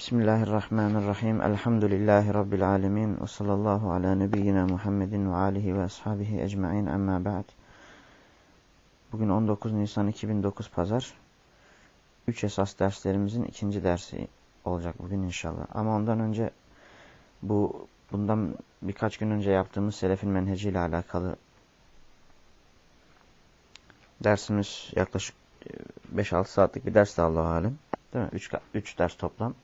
Bismillahirrahmanirrahim. Elhamdülillahi Rabbil alemin. Ve sallallahu ala nebiyyina Muhammedin ve alihi ve ashabihi ecma'in amma ba'd. Bugün 19 Nisan 2009 Pazar. Üç esas derslerimizin ikinci dersi olacak bugün inşallah. Ama ondan önce bu bundan birkaç gün önce yaptığımız selefin menheci ile alakalı dersimiz yaklaşık 5-6 saatlik bir ders de Allah'a alem. Değil mi? 3 ders toplam.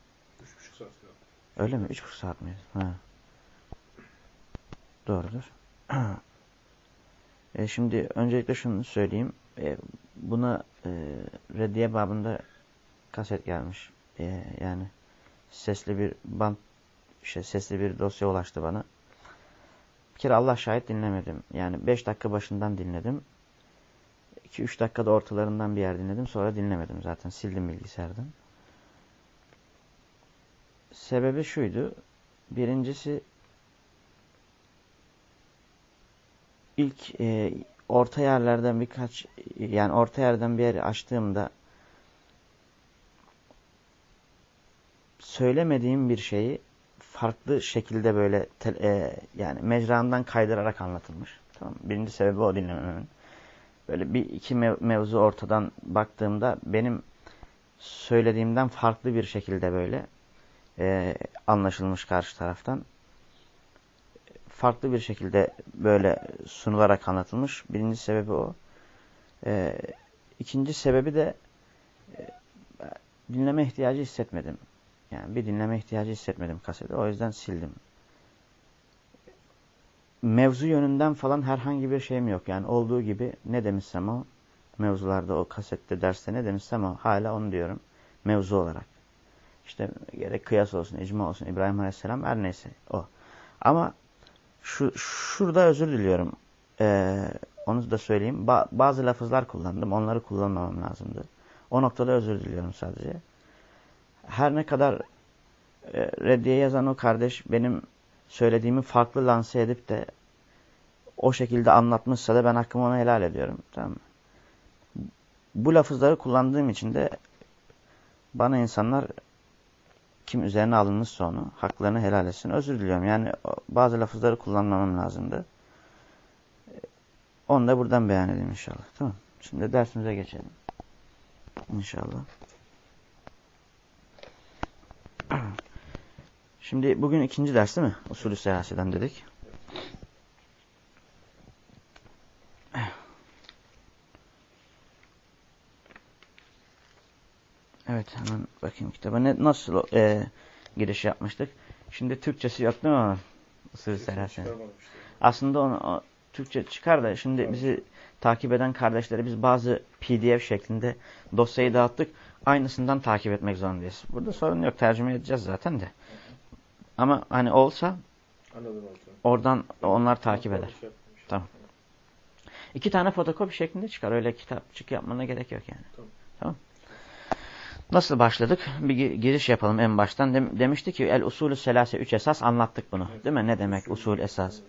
Öyle mi? Üç buçuk saat mi? Ha. Doğrudur. e şimdi öncelikle şunu söyleyeyim. E, buna e, reddiye babında kaset gelmiş. E, yani sesli bir band, şey, sesli bir dosya ulaştı bana. Bir kere Allah şahit dinlemedim. Yani beş dakika başından dinledim. 2-3 dakikada ortalarından bir yer dinledim. Sonra dinlemedim zaten. Sildim bilgisayardan. Sebebi şuydu. Birincisi ilk e, orta yerlerden birkaç yani orta yerden bir yeri açtığımda söylemediğim bir şeyi farklı şekilde böyle te, e, yani mecrandan kaydırarak anlatılmış. Tamam. Birinci sebebi o dinlemememin. Böyle bir iki mev mevzu ortadan baktığımda benim söylediğimden farklı bir şekilde böyle e, anlaşılmış karşı taraftan. Farklı bir şekilde böyle sunularak anlatılmış. Birinci sebebi o. E, ikinci sebebi de e, dinleme ihtiyacı hissetmedim. Yani bir dinleme ihtiyacı hissetmedim kasede. O yüzden sildim. Mevzu yönünden falan herhangi bir şeyim yok. Yani olduğu gibi ne demişsem o mevzularda o kasette derste ne demişsem o hala onu diyorum mevzu olarak. İşte gerek kıyas olsun, icma olsun, İbrahim Aleyhisselam her neyse o. Ama şu şurada özür diliyorum. Ee, onu da söyleyeyim. Ba bazı lafızlar kullandım. Onları kullanmamam lazımdı. O noktada özür diliyorum sadece. Her ne kadar e, reddiye yazan o kardeş benim söylediğimi farklı lanse edip de o şekilde anlatmışsa da ben hakkımı ona helal ediyorum. Tamam mı? Bu lafızları kullandığım için de bana insanlar kim üzerine alınmışsa onu haklarını helal etsin. Özür diliyorum. Yani bazı lafızları kullanmamam lazımdı. Onu da buradan beyan edeyim inşallah. Tamam. Şimdi dersimize geçelim. İnşallah. Şimdi bugün ikinci ders değil mi? Usulü siyasiden dedik. Evet hemen bakayım kitaba. Ne, nasıl e, giriş yapmıştık? Şimdi Türkçesi yok değil mi? Usulü siyasiden. Aslında onu o, Türkçe çıkar da şimdi bizi takip eden kardeşlere biz bazı pdf şeklinde dosyayı dağıttık. Aynısından takip etmek zorundayız. Burada sorun yok. Tercüme edeceğiz zaten de. Ama hani olsa oradan onlar takip eder. Tamam. İki tane fotokopi şeklinde çıkar. Öyle kitapçık yapmana gerek yok yani. Tamam. tamam. Nasıl başladık? Bir giriş yapalım en baştan. Dem demişti ki el usulü selase üç esas anlattık bunu. Değil mi? Ne demek usul esas?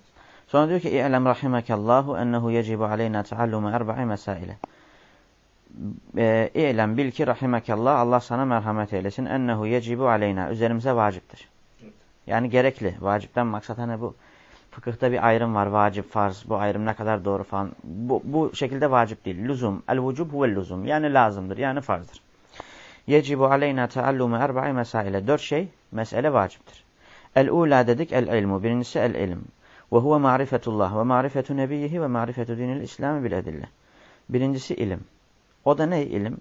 Sonra diyor ki İ'lem rahimekallahu ennehu yecibu aleyna teallumu erba'i mesaile. İ'lem bil ki rahimekallah Allah sana merhamet eylesin. Ennehu yecibu aleyna. Üzerimize vaciptir. Yani gerekli. Vacipten maksat hani bu fıkıhta bir ayrım var. Vacip, farz. Bu ayrım ne kadar doğru falan. Bu, bu şekilde vacip değil. Lüzum. El vücub huvel lüzum. Yani lazımdır. Yani farzdır. Yecibu aleyna teallumu erba'i mesaile. Dört şey mesele vaciptir. El-ula dedik el-ilmu. Birincisi el-ilim. Ve huve marifetullah ve marifetu nebiyyihi ve marifetu dinil İslam'ı bil edille. Birincisi ilim. O da ne ilim?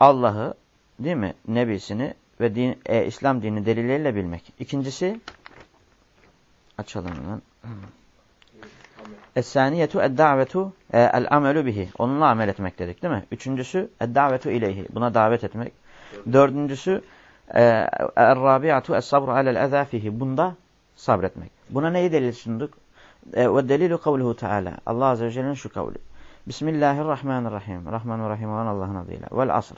Allah'ı değil mi? Nebisini ve din, e, İslam dini delilleriyle bilmek. İkincisi açalım lan. Es-saniyetu ed-davetu e, el-amelu bihi. Onunla amel etmek dedik değil mi? Üçüncüsü ed-davetu ileyhi. Buna davet etmek. Dördüncüsü er-rabiatu es-sabru alel-eza. Bunda sabretmek. Buna neyi delil sunduk? E, ve delilu kavluhu Teala. Allah Azze ve Celle'nin şu kavli. Bismillahirrahmanirrahim. Rahman ve Rahim olan Allah'ın adıyla. Vel asr.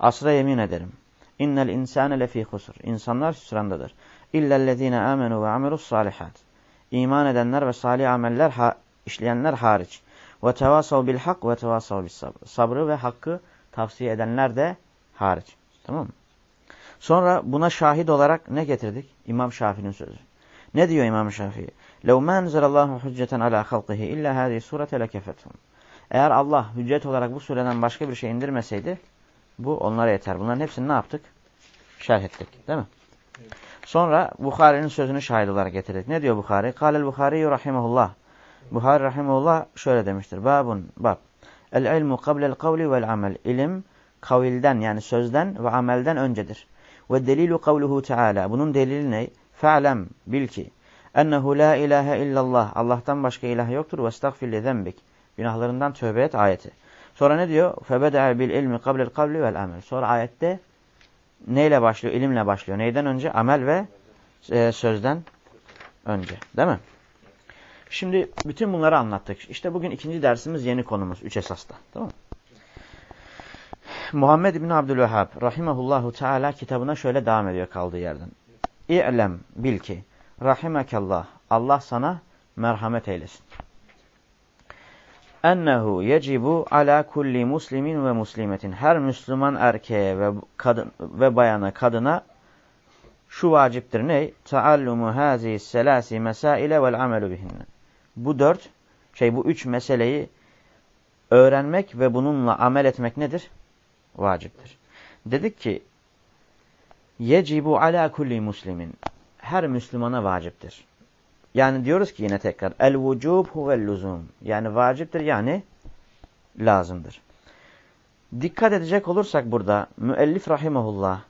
Asra yemin ederim. İnnel insane lefî husr. İnsanlar hüsrandadır. İllellezîne âmenû ve amelus salihat İman edenler ve salih ameller ha işleyenler hariç. Ve tevasav bil hak ve tevasav bis sabr. Sabrı ve hakkı tavsiye edenler de hariç. Tamam mı? Sonra buna şahit olarak ne getirdik? İmam Şafii'nin sözü. Ne diyor İmam Şafii? لَوْ مَا نَزَلَ اللّٰهُ حُجَّةً عَلَى خَلْقِهِ اِلَّا هَذِهِ سُورَةَ لَكَفَتْهُمْ Eğer Allah hüccet olarak bu sureden başka bir şey indirmeseydi bu onlara yeter. Bunların hepsini ne yaptık? Şerh ettik. Değil mi? Sonra Bukhari'nin sözünü şahit olarak getirdik. Ne diyor Bukhari? Kâlel Bukhari rahimahullah. Bukhari rahimahullah şöyle demiştir. Babun, bab. El ilmu kablel kavli vel amel. İlim kavilden yani sözden ve amelden öncedir. Ve delilu kavluhu teala. Bunun delili ne? Fe'lem bil ki ennehu la ilahe illallah. Allah'tan başka ilah yoktur. Ve estağfir li zembik. Günahlarından tövbe et ayeti. Sonra ne diyor? Febede'e bil ilmi kablel kavli vel amel. Sonra ayette neyle başlıyor? İlimle başlıyor. Neyden önce? Amel ve e, sözden önce. Değil mi? Şimdi bütün bunları anlattık. İşte bugün ikinci dersimiz yeni konumuz. Üç esasta. Tamam? Muhammed bin Abdülvehhab rahimahullahu teala kitabına şöyle devam ediyor kaldığı yerden. İ'lem bil ki rahimekallah Allah sana merhamet eylesin. Ennehu yecibu ala kulli muslimin ve muslimetin. Her Müslüman erkeğe ve kadın ve bayana kadına şu vaciptir ne? Taallumu hazihi selasi mesaile vel amelu bihinne. Bu dört şey bu üç meseleyi öğrenmek ve bununla amel etmek nedir? Vaciptir. Dedik ki yecibu ala kulli muslimin. Her Müslümana vaciptir. Yani diyoruz ki yine tekrar el vücub huvel luzum. Yani vaciptir yani lazımdır. Dikkat edecek olursak burada müellif rahimahullah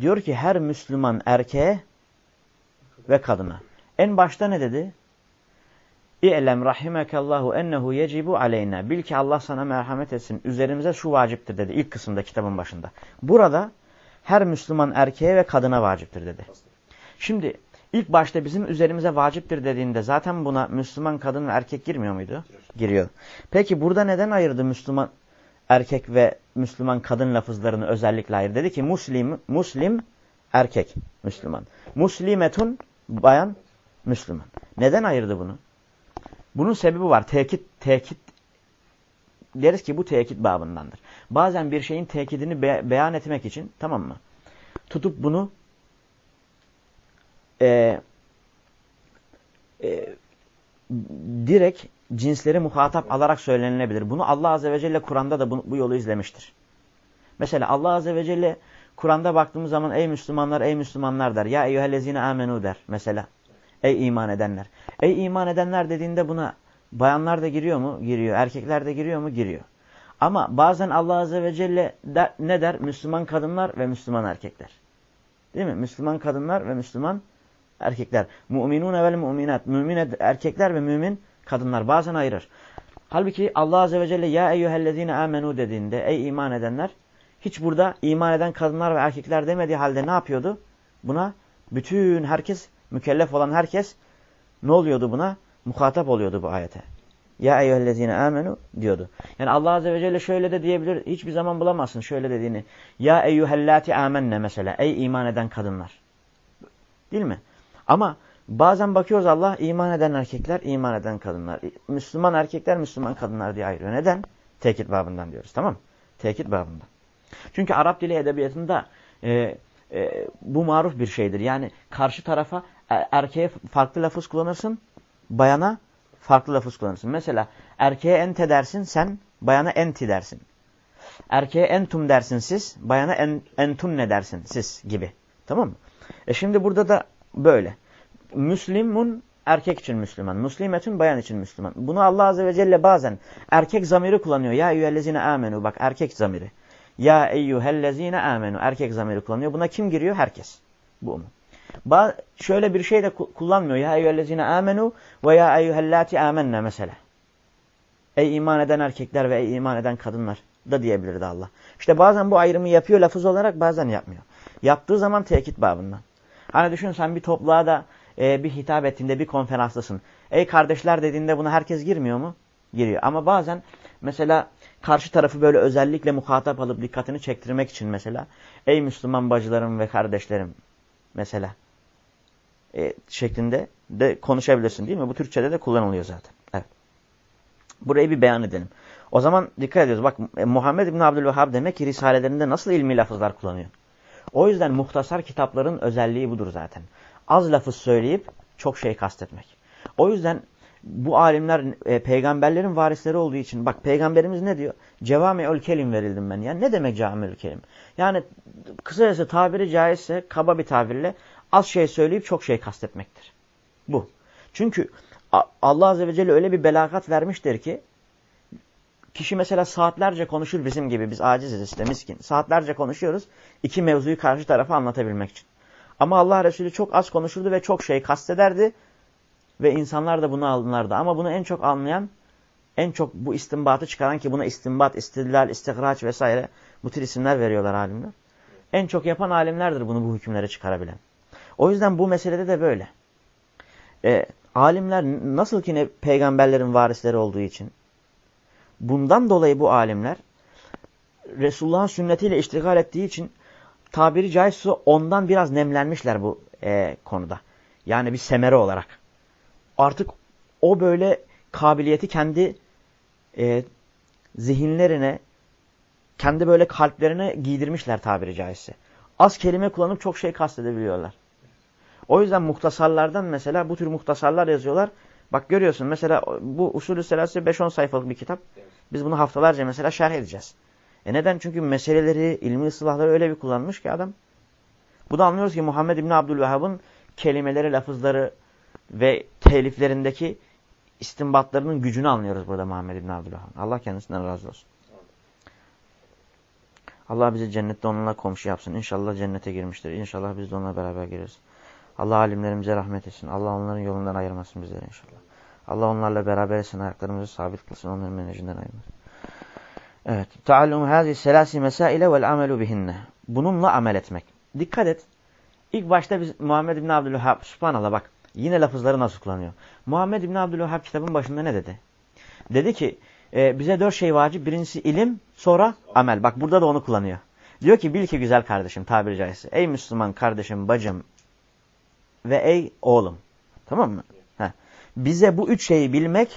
diyor ki her Müslüman erkeğe ve kadına. En başta ne dedi? İ'lem rahimekallahu ennehu yecibu aleyna. Bil ki Allah sana merhamet etsin. Üzerimize şu vaciptir dedi ilk kısımda kitabın başında. Burada her Müslüman erkeğe ve kadına vaciptir dedi. Şimdi ilk başta bizim üzerimize vaciptir dediğinde zaten buna Müslüman kadın ve erkek girmiyor muydu? Giriyor. Peki burada neden ayırdı Müslüman erkek ve Müslüman kadın lafızlarını özellikle ayırdı? Dedi ki Muslim, Muslim erkek Müslüman. Muslimetun bayan Müslüman. Neden ayırdı bunu? Bunun sebebi var. Tekit, tekit deriz ki bu tekit babındandır. Bazen bir şeyin tekidini be beyan etmek için tamam mı? Tutup bunu e, e, direkt cinsleri muhatap alarak söylenilebilir. Bunu Allah Azze ve Celle Kur'an'da da bu, bu yolu izlemiştir. Mesela Allah Azze ve Celle Kur'an'da baktığımız zaman ey Müslümanlar ey Müslümanlar der. Ya eyyühellezine amenu der mesela. Ey iman edenler. Ey iman edenler dediğinde buna bayanlar da giriyor mu? Giriyor. Erkekler de giriyor mu? Giriyor. Ama bazen Allah Azze ve Celle der, ne der? Müslüman kadınlar ve Müslüman erkekler. Değil mi? Müslüman kadınlar ve Müslüman erkekler. Mu'minun vel mu'minat. Mümin erkekler ve mümin kadınlar. Bazen ayırır. Halbuki Allah Azze ve Celle ya eyyühellezine amenu dediğinde ey iman edenler hiç burada iman eden kadınlar ve erkekler demediği halde ne yapıyordu? Buna bütün herkes, mükellef olan herkes ne oluyordu buna? Muhatap oluyordu bu ayete. Ya eyyühellezine amenu diyordu. Yani Allah Azze ve Celle şöyle de diyebilir. Hiçbir zaman bulamazsın şöyle dediğini. Ya eyyühellati amenne mesela. Ey iman eden kadınlar. Değil mi? Ama bazen bakıyoruz Allah iman eden erkekler, iman eden kadınlar. Müslüman erkekler, Müslüman kadınlar diye ayırıyor. Neden? Tekit babından diyoruz. Tamam mı? Tekit babından. Çünkü Arap dili edebiyatında e, e, bu maruf bir şeydir. Yani karşı tarafa e, erkeğe farklı lafız kullanırsın, bayana farklı lafız kullanırsın. Mesela erkeğe ente dersin, sen bayana enti dersin. Erkeğe entum dersin siz, bayana en, entun ne dersin siz gibi. Tamam mı? E şimdi burada da böyle. Müslimun erkek için Müslüman. Müslimetun bayan için Müslüman. Bunu Allah Azze ve Celle bazen erkek zamiri kullanıyor. Ya eyyühellezine amenu. Bak erkek zamiri. Ya eyyühellezine amenu. Erkek zamiri kullanıyor. Buna kim giriyor? Herkes. Bu mu? Ba şöyle bir şey de kullanmıyor. Ya eyyühellezine amenu ve ya eyyühellati amenne mesela. Ey iman eden erkekler ve ey iman eden kadınlar da diyebilirdi Allah. İşte bazen bu ayrımı yapıyor lafız olarak bazen yapmıyor. Yaptığı zaman tekit babından. Hani düşün sen bir topluğa da e, bir hitap ettiğinde bir konferanstasın. Ey kardeşler dediğinde buna herkes girmiyor mu? Giriyor. Ama bazen mesela karşı tarafı böyle özellikle muhatap alıp dikkatini çektirmek için mesela ey Müslüman bacılarım ve kardeşlerim mesela e, şeklinde de konuşabilirsin değil mi? Bu Türkçe'de de kullanılıyor zaten. Evet. Burayı bir beyan edelim. O zaman dikkat ediyoruz. Bak e, Muhammed İbni Abdülvehhab demek ki risalelerinde nasıl ilmi lafızlar kullanıyor. O yüzden muhtasar kitapların özelliği budur zaten. Az lafı söyleyip çok şey kastetmek. O yüzden bu alimler e, peygamberlerin varisleri olduğu için bak peygamberimiz ne diyor? Cevami kelim verildim ben. Yani ne demek cevami kelim? Yani kısacası tabiri caizse kaba bir tabirle az şey söyleyip çok şey kastetmektir. Bu. Çünkü Allah Azze ve Celle öyle bir belagat vermiştir ki kişi mesela saatlerce konuşur bizim gibi biz aciziz işte miskin. Saatlerce konuşuyoruz iki mevzuyu karşı tarafa anlatabilmek için. Ama Allah Resulü çok az konuşurdu ve çok şey kastederdi ve insanlar da bunu anlardı. Ama bunu en çok anlayan, en çok bu istinbatı çıkaran ki buna istinbat, istidlal, istikraç vesaire bu tür isimler veriyorlar alimler. En çok yapan alimlerdir bunu bu hükümlere çıkarabilen. O yüzden bu meselede de böyle. E, alimler nasıl ki ne peygamberlerin varisleri olduğu için bundan dolayı bu alimler Resulullah'ın sünnetiyle iştigal ettiği için tabiri caizse ondan biraz nemlenmişler bu e, konuda. Yani bir semere olarak. Artık o böyle kabiliyeti kendi e, zihinlerine, kendi böyle kalplerine giydirmişler tabiri caizse. Az kelime kullanıp çok şey kastedebiliyorlar. O yüzden muhtasarlardan mesela bu tür muhtasarlar yazıyorlar. Bak görüyorsun mesela bu usulü selası 5-10 sayfalık bir kitap. Biz bunu haftalarca mesela şerh edeceğiz. E neden? Çünkü meseleleri, ilmi ıslahları öyle bir kullanmış ki adam. Bu da anlıyoruz ki Muhammed İbni Abdülvehhab'ın kelimeleri, lafızları ve teliflerindeki istinbatlarının gücünü anlıyoruz burada Muhammed İbni Abdülvehhab. Allah kendisinden razı olsun. Allah bizi cennette onunla komşu yapsın. İnşallah cennete girmiştir. İnşallah biz de onunla beraber gireriz. Allah alimlerimize rahmet etsin. Allah onların yolundan ayırmasın bizleri inşallah. Allah onlarla beraber etsin. Ayaklarımızı sabit kılsın. Onların menecinden ayırmasın. Evet. Taallum hâzi selâsi mesâile vel amelu bihinne. Bununla amel etmek. Dikkat et. İlk başta biz Muhammed İbni Abdülvahhab, subhanallah bak yine lafızları nasıl kullanıyor. Muhammed İbni Abdülvahhab kitabın başında ne dedi? Dedi ki e, bize dört şey vacip. Birincisi ilim, sonra amel. Bak burada da onu kullanıyor. Diyor ki bil ki güzel kardeşim tabiri caizse. Ey Müslüman kardeşim, bacım ve ey oğlum. Tamam mı? Heh. Bize bu üç şeyi bilmek,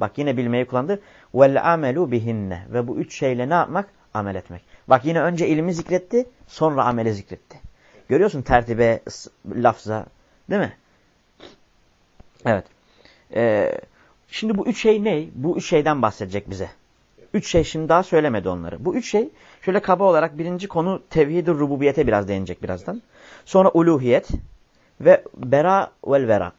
bak yine bilmeyi kullandı. Vel amelu bihinne. Ve bu üç şeyle ne yapmak? Amel etmek. Bak yine önce ilmi zikretti, sonra ameli zikretti. Görüyorsun tertibe, lafza, değil mi? Evet. Ee, şimdi bu üç şey ne? Bu üç şeyden bahsedecek bize. Üç şey şimdi daha söylemedi onları. Bu üç şey şöyle kaba olarak birinci konu tevhid-i rububiyete biraz değinecek birazdan. Sonra uluhiyet ve bera vel vera.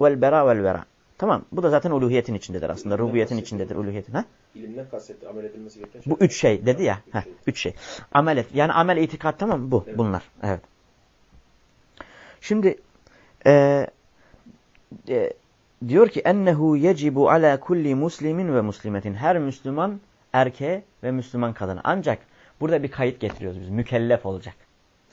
Vel bera vel vera. Tamam. Bu da zaten uluhiyetin içindedir aslında. İlimden Rububiyetin içindedir uluhiyetin. Ha? İlimden kastetti. Amel edilmesi gereken şey. Bu üç şey dedi ya. Üç, ha, şey. üç şey. Amel et. Yani amel itikat tamam mı? Bu. Evet. Bunlar. Evet. Şimdi e, e, diyor ki ennehu yecibu ala kulli muslimin ve muslimetin. Her Müslüman erkeğe ve Müslüman kadına. Ancak burada bir kayıt getiriyoruz biz. Mükellef olacak.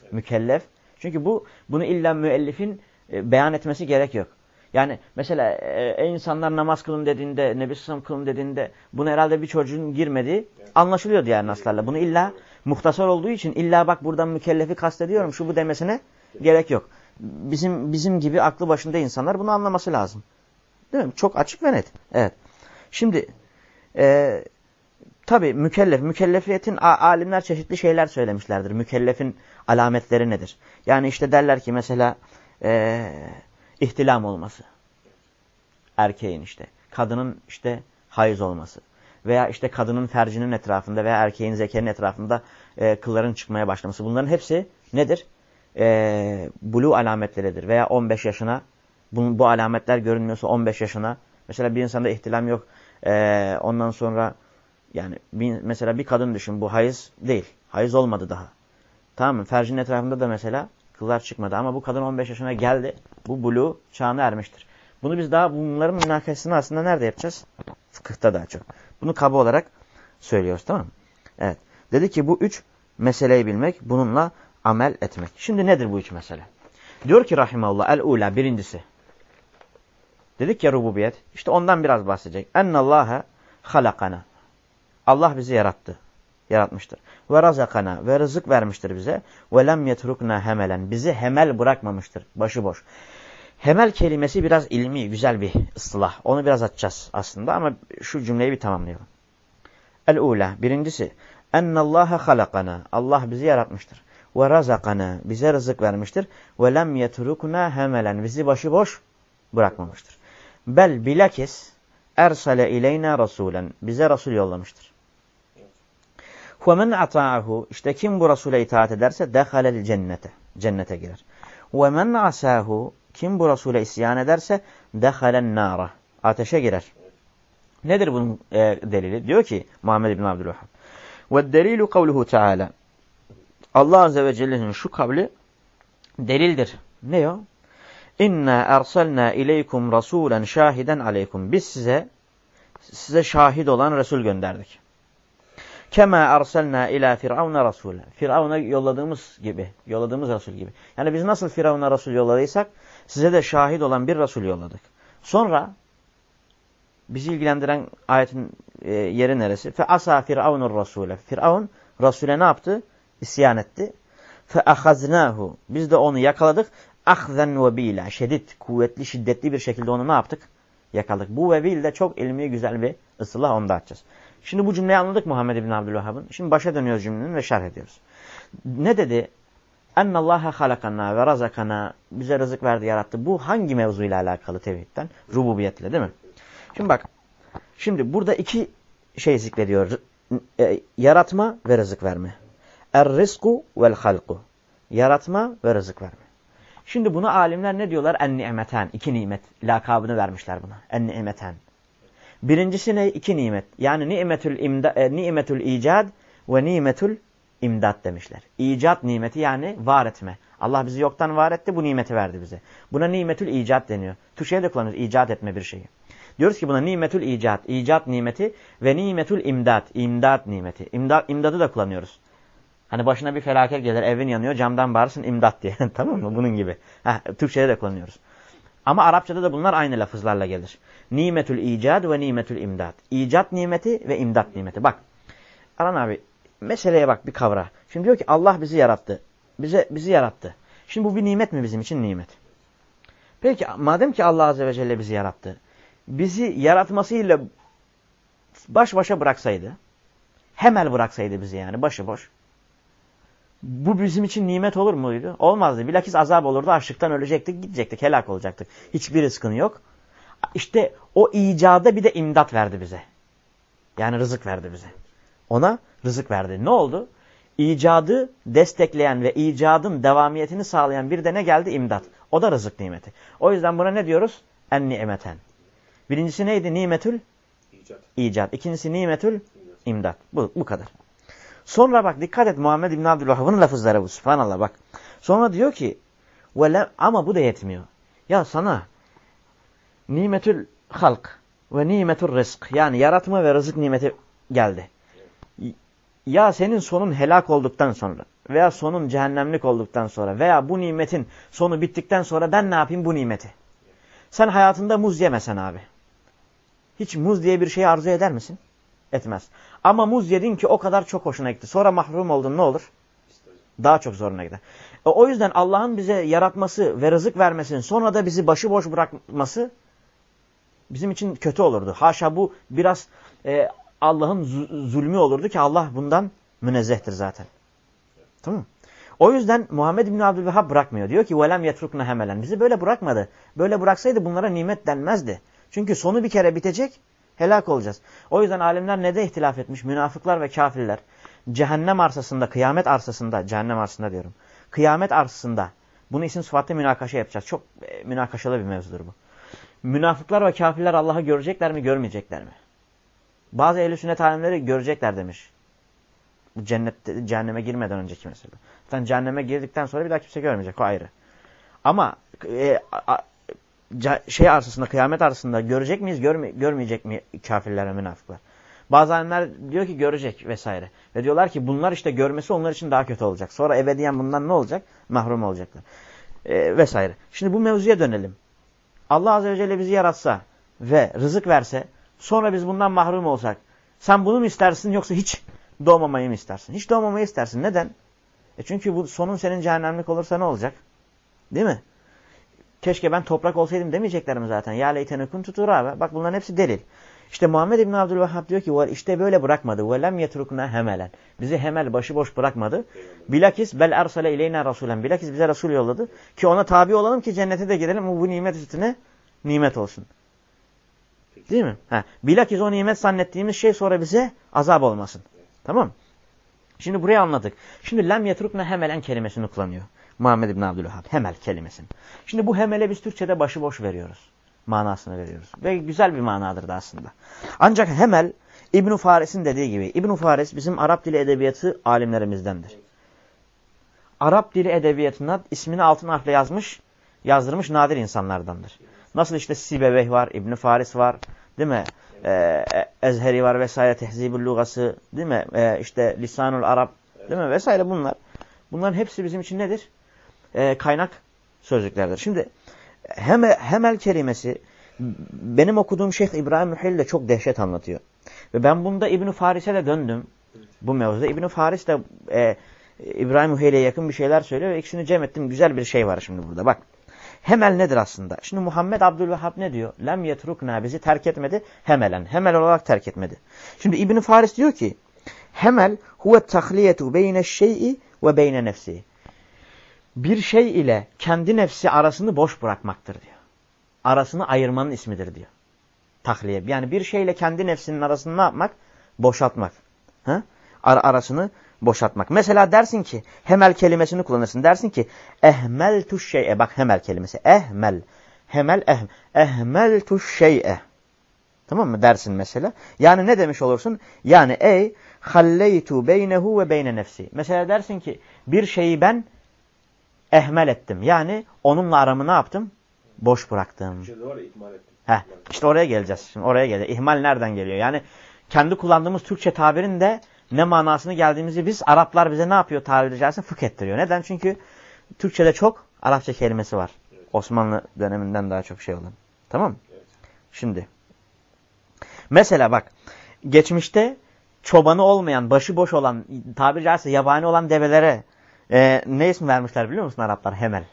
Evet. Mükellef. Çünkü bu bunu illa müellifin e, beyan etmesi gerek yok. Yani mesela e, insanlar namaz kılın dediğinde, Nebi Sallam kılın dediğinde bunu herhalde bir çocuğun girmediği anlaşılıyor diğer naslarla. Bunu illa muhtasar olduğu için illa bak buradan mükellefi kastediyorum şu bu demesine gerek yok. Bizim bizim gibi aklı başında insanlar bunu anlaması lazım. Değil mi? Çok açık ve net. Evet. Şimdi e, tabi mükellef, mükellefiyetin alimler çeşitli şeyler söylemişlerdir. Mükellefin alametleri nedir? Yani işte derler ki mesela e, ihtilam olması. Erkeğin işte. Kadının işte hayız olması. Veya işte kadının fercinin etrafında veya erkeğin zekerin etrafında e, kılların çıkmaya başlaması. Bunların hepsi nedir? E, bulu alametleridir. Veya 15 yaşına bu, bu alametler görünmüyorsa 15 yaşına. Mesela bir insanda ihtilam yok. E, ondan sonra yani bir, mesela bir kadın düşün bu hayız değil. Hayız olmadı daha. Tamam mı? Fercinin etrafında da mesela kıllar çıkmadı. Ama bu kadın 15 yaşına geldi. Bu bulu çağına ermiştir. Bunu biz daha bunların münakasını aslında nerede yapacağız? Fıkıhta daha çok. Bunu kaba olarak söylüyoruz tamam mı? Evet. Dedi ki bu üç meseleyi bilmek, bununla amel etmek. Şimdi nedir bu üç mesele? Diyor ki rahimallah el-ula birincisi. Dedik ya rububiyet. İşte ondan biraz bahsedecek. Ennallâhe halakana. Allah bizi yarattı yaratmıştır. Ve razakana ve rızık vermiştir bize. Ve lem yetrukna hemelen. Bizi hemel bırakmamıştır. Başıboş. Hemel kelimesi biraz ilmi, güzel bir ıslah. Onu biraz açacağız aslında ama şu cümleyi bir tamamlayalım. El-ula. Birincisi. Ennallâhe halakana. Allah bizi yaratmıştır. ve razakana bize rızık vermiştir. Ve lem yetrukna hemelen bizi başıboş bırakmamıştır. Bel bilakis ersale ileyna rasulen bize Resul yollamıştır. وَمَنْ ata'ahu işte kim bu Resul'e itaat ederse dehalel cennete cennete girer. وَمَنْ asahu kim bu Resul'e isyan ederse dehalen nara ateşe girer. Nedir bunun e, delili? Diyor ki Muhammed bin Abdülvahhab. Ve delilu kavluhu Teala. Allah Azze ve Celle'nin şu kavli delildir. Ne o? İnna ersalna ileykum rasulen şahiden aleykum. Biz size size şahit olan Resul gönderdik. Kema ersalna ila firavuna rasule. Firavuna yolladığımız gibi, yolladığımız Resul gibi. Yani biz nasıl Firavuna Resul yolladıysak size de şahit olan bir Resul yolladık. Sonra bizi ilgilendiren ayetin e, yeri neresi? Fe asa firavunur rasule. Firavun Resul'e ne yaptı? İsyan etti. Fe ahaznahu. Biz de onu yakaladık. Ahzen ve bila. Şedid, kuvvetli, şiddetli bir şekilde onu ne yaptık? Yakaladık. Bu ve bil de çok ilmi, güzel bir ıslah onu da açacağız. Şimdi bu cümleyi anladık Muhammed bin Abdülvahhab'ın. Şimdi başa dönüyoruz cümlenin ve şerh ediyoruz. Ne dedi? Ennallaha halakana ve razakana. Bize rızık verdi, yarattı. Bu hangi mevzuyla alakalı tevhidden? Rububiyetle değil mi? Şimdi bak. Şimdi burada iki şey zikrediyor. E, yaratma ve rızık verme. Er-rizku vel halku. Yaratma ve rızık verme. Şimdi buna alimler ne diyorlar? En-ni'meten. İki nimet. Lakabını vermişler buna. En-ni'meten. Birincisi ne? İki nimet. Yani nimetül, imda, e, nimetül icad ve nimetül imdat demişler. İcat nimeti yani var etme. Allah bizi yoktan var etti bu nimeti verdi bize. Buna nimetül icat deniyor. Türkçe'ye de kullanıyoruz icat etme bir şeyi. Diyoruz ki buna nimetül icat, icat nimeti ve nimetül imdat, imdat nimeti. İmdat, imdadı da kullanıyoruz. Hani başına bir felaket gelir, evin yanıyor, camdan bağırsın imdat diye. tamam mı? Bunun gibi. Heh, Türkçe'de de kullanıyoruz. Ama Arapçada da bunlar aynı lafızlarla gelir. Nimetül icad ve nimetül imdat. İcat nimeti ve imdat nimeti. Bak. Aran abi meseleye bak bir kavra. Şimdi diyor ki Allah bizi yarattı. Bize bizi yarattı. Şimdi bu bir nimet mi bizim için nimet? Peki madem ki Allah azze ve celle bizi yarattı. Bizi yaratmasıyla baş başa bıraksaydı. Hemel bıraksaydı bizi yani başıboş. Bu bizim için nimet olur muydu? Olmazdı. Bilakis azap olurdu. Açlıktan ölecektik, gidecektik, helak olacaktık. Hiçbir rızkın yok. İşte o icada bir de imdat verdi bize. Yani rızık verdi bize. Ona rızık verdi. Ne oldu? İcadı destekleyen ve icadın devamiyetini sağlayan bir de ne geldi? İmdat. O da rızık nimeti. O yüzden buna ne diyoruz? En nimeten. Birincisi neydi? Nimetül icat. icat. İkincisi nimetül imdat. Bu, bu kadar. Sonra bak dikkat et Muhammed İbn Abdülvahhab'ın lafızları bu. Subhanallah bak. Sonra diyor ki ama bu da yetmiyor. Ya sana nimetül halk ve nimetül rızk yani yaratma ve rızık nimeti geldi. Ya senin sonun helak olduktan sonra veya sonun cehennemlik olduktan sonra veya bu nimetin sonu bittikten sonra ben ne yapayım bu nimeti? Sen hayatında muz yemesen abi. Hiç muz diye bir şeyi arzu eder misin? Etmez. Ama muz yedin ki o kadar çok hoşuna gitti. Sonra mahrum oldun ne olur? Daha çok zoruna gider. E, o yüzden Allah'ın bize yaratması ve rızık vermesinin sonra da bizi başıboş bırakması bizim için kötü olurdu. Haşa bu biraz e, Allah'ın zulmü olurdu ki Allah bundan münezzehtir zaten. Tamam? O yüzden Muhammed bin Abdülvehhab bırakmıyor. Diyor ki velem yetrukna hemelen. Bizi böyle bırakmadı. Böyle bıraksaydı bunlara nimet denmezdi. Çünkü sonu bir kere bitecek helak olacağız. O yüzden alimler ne de ihtilaf etmiş? Münafıklar ve kafirler cehennem arsasında, kıyamet arsasında, cehennem arsasında diyorum. Kıyamet arsasında bunu isim sıfatlı münakaşa yapacağız. Çok e, münakaşalı bir mevzudur bu. Münafıklar ve kafirler Allah'ı görecekler mi, görmeyecekler mi? Bazı ehl sünnet alimleri görecekler demiş. Bu cennette, cehenneme girmeden önceki mesela. Zaten cehenneme girdikten sonra bir daha kimse görmeyecek. O ayrı. Ama e, a, şey arsasında, kıyamet arsasında görecek miyiz, görme, görmeyecek mi kafirler ve münafıklar? Bazı alimler diyor ki görecek vesaire. Ve diyorlar ki bunlar işte görmesi onlar için daha kötü olacak. Sonra ebediyen bundan ne olacak? Mahrum olacaklar. E, vesaire. Şimdi bu mevzuya dönelim. Allah Azze ve Celle bizi yaratsa ve rızık verse sonra biz bundan mahrum olsak sen bunu mu istersin yoksa hiç doğmamayı mı istersin? Hiç doğmamayı istersin. Neden? E çünkü bu sonun senin cehennemlik olursa ne olacak? Değil mi? Keşke ben toprak olsaydım demeyecekler mi zaten? Ya leytene kuntu turaba. Bak bunların hepsi delil. İşte Muhammed İbn Abdülvahhab diyor ki işte böyle bırakmadı. Lem yetrukna hemelen. Bizi hemel başıboş bırakmadı. Bilakis bel ersale ileyna rasulen. Bilakis bize Resul yolladı. Ki ona tabi olalım ki cennete de girelim. Bu nimet üstüne nimet olsun. Değil mi? Ha. Bilakis o nimet zannettiğimiz şey sonra bize azap olmasın. Tamam Şimdi burayı anladık. Şimdi lem yetrukna hemelen kelimesini kullanıyor. Muhammed İbn Abdülvahhab. Hemel kelimesini. Şimdi bu hemele biz Türkçe'de başıboş veriyoruz manasını veriyoruz. Ve güzel bir manadır da aslında. Ancak Hemel İbn Faris'in dediği gibi İbn Faris bizim Arap dili edebiyatı alimlerimizdendir. Arap dili edebiyatına ismini altın harfle yazmış, yazdırmış nadir insanlardandır. Nasıl işte Sibeveh var, İbn Faris var, değil mi? Ee, Ezheri var vesaire, Tehzibül Lugası, değil mi? Ee, işte Lisanul Arap, değil mi? Vesaire bunlar. Bunların hepsi bizim için nedir? Ee, kaynak sözcüklerdir. Şimdi Hemel, hemel kelimesi benim okuduğum Şeyh İbrahim Mühil de çok dehşet anlatıyor. Ve ben bunda İbn Faris'e de döndüm. Bu mevzuda İbn Faris de e, İbrahim Mühil'e yakın bir şeyler söylüyor ve ikisini cem ettim. Güzel bir şey var şimdi burada. Bak. Hemel nedir aslında? Şimdi Muhammed Abdülvehhab ne diyor? Lem yetrukna bizi terk etmedi. Hemelen. Hemel olarak terk etmedi. Şimdi İbn Faris diyor ki Hemel huve tahliyetu beyne şey'i ve beyne nefsi bir şey ile kendi nefsi arasını boş bırakmaktır diyor. Arasını ayırmanın ismidir diyor. Tahliye. Yani bir şeyle kendi nefsinin arasını ne yapmak? Boşaltmak. Ha? Ar arasını boşaltmak. Mesela dersin ki hemel kelimesini kullanırsın. Dersin ki ehmel tuş şey'e. Bak hemel kelimesi. Ehmel. Hemel eh, ehmel tuş şey'e. Tamam mı? Dersin mesela. Yani ne demiş olursun? Yani ey halleytu beynehu ve beyne nefsi. Mesela dersin ki bir şeyi ben ehmel ettim. Yani onunla aramı ne yaptım? Boş bıraktım. Ettim. Heh, işte oraya geleceğiz. Şimdi oraya geleceğiz. İhmal nereden geliyor? Yani kendi kullandığımız Türkçe tabirin de ne manasını geldiğimizi biz Araplar bize ne yapıyor tabiri caizse fıkh ettiriyor. Neden? Çünkü Türkçe'de çok Arapça kelimesi var. Evet. Osmanlı döneminden daha çok şey olan. Tamam mı? Evet. Şimdi. Mesela bak. Geçmişte çobanı olmayan, başıboş olan, tabiri caizse yabani olan develere e, ne isim vermişler biliyor musun Araplar? Hemel.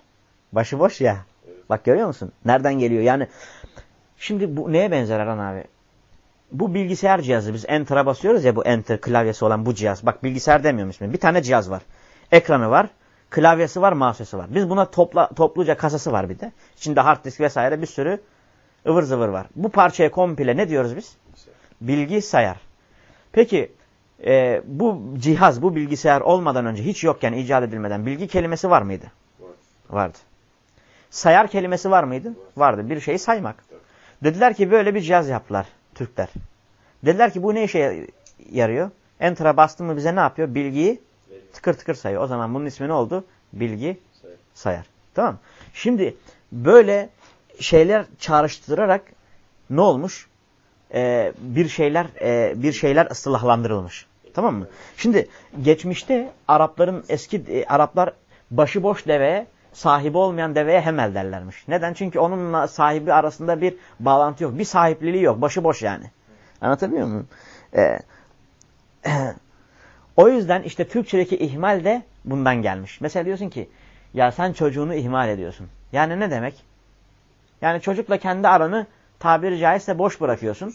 Başıboş ya. Bak görüyor musun? Nereden geliyor? Yani şimdi bu neye benzer Aran abi? Bu bilgisayar cihazı biz enter'a basıyoruz ya bu enter klavyesi olan bu cihaz. Bak bilgisayar demiyorum ismi. Bir tane cihaz var. Ekranı var. Klavyesi var, mouse'esi var. Biz buna topla, topluca kasası var bir de. İçinde hard disk vesaire bir sürü ıvır zıvır var. Bu parçaya komple ne diyoruz biz? Bilgi sayar. Peki e, bu cihaz, bu bilgisayar olmadan önce hiç yokken, icat edilmeden bilgi kelimesi var mıydı? Var. Vardı. Sayar kelimesi var mıydı? Var. Vardı. Bir şeyi saymak. Evet. Dediler ki böyle bir cihaz yaptılar Türkler. Dediler ki bu ne işe yarıyor? Enter'a bastın mı bize ne yapıyor? Bilgiyi tıkır tıkır sayıyor. O zaman bunun ismi ne oldu? Bilgi sayar. sayar. Tamam Şimdi böyle şeyler çağrıştırarak ne olmuş? Ee, bir şeyler e, bir şeyler ıslahlandırılmış. Tamam mı? Şimdi geçmişte Arapların eski e, Araplar başıboş deveye sahibi olmayan deveye hemel derlermiş. Neden? Çünkü onunla sahibi arasında bir bağlantı yok. Bir sahipliliği yok. Başıboş yani. Anlatabiliyor muyum? Ee, o yüzden işte Türkçedeki ihmal de bundan gelmiş. Mesela diyorsun ki ya sen çocuğunu ihmal ediyorsun. Yani ne demek? Yani çocukla kendi aranı tabiri caizse boş bırakıyorsun.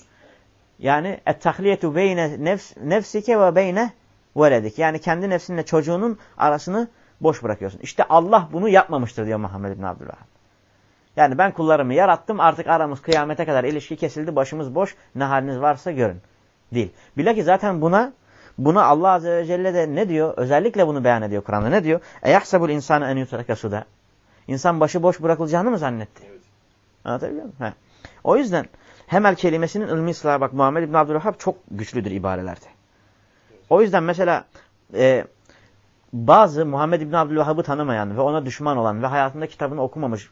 Yani et-tahliyetu beyne nefs, nefsike ve beyne veledik. Yani kendi nefsinle çocuğunun arasını boş bırakıyorsun. İşte Allah bunu yapmamıştır diyor Muhammed bin Abdülvahab. Yani ben kullarımı yarattım artık aramız kıyamete kadar ilişki kesildi başımız boş ne haliniz varsa görün. Değil. Bilakis zaten buna buna Allah Azze ve Celle de ne diyor? Özellikle bunu beyan ediyor Kur'an'da. Ne diyor? Eyahsebul insanı en yutraka suda. İnsan başı boş bırakılacağını mı zannetti? Evet. Anlatabiliyor muyum? He. O yüzden Hemel kelimesinin ilmi ıslahı bak Muhammed İbn Abdülvahhab çok güçlüdür ibarelerde. O yüzden mesela e, bazı Muhammed İbn Abdülvahhab'ı tanımayan ve ona düşman olan ve hayatında kitabını okumamış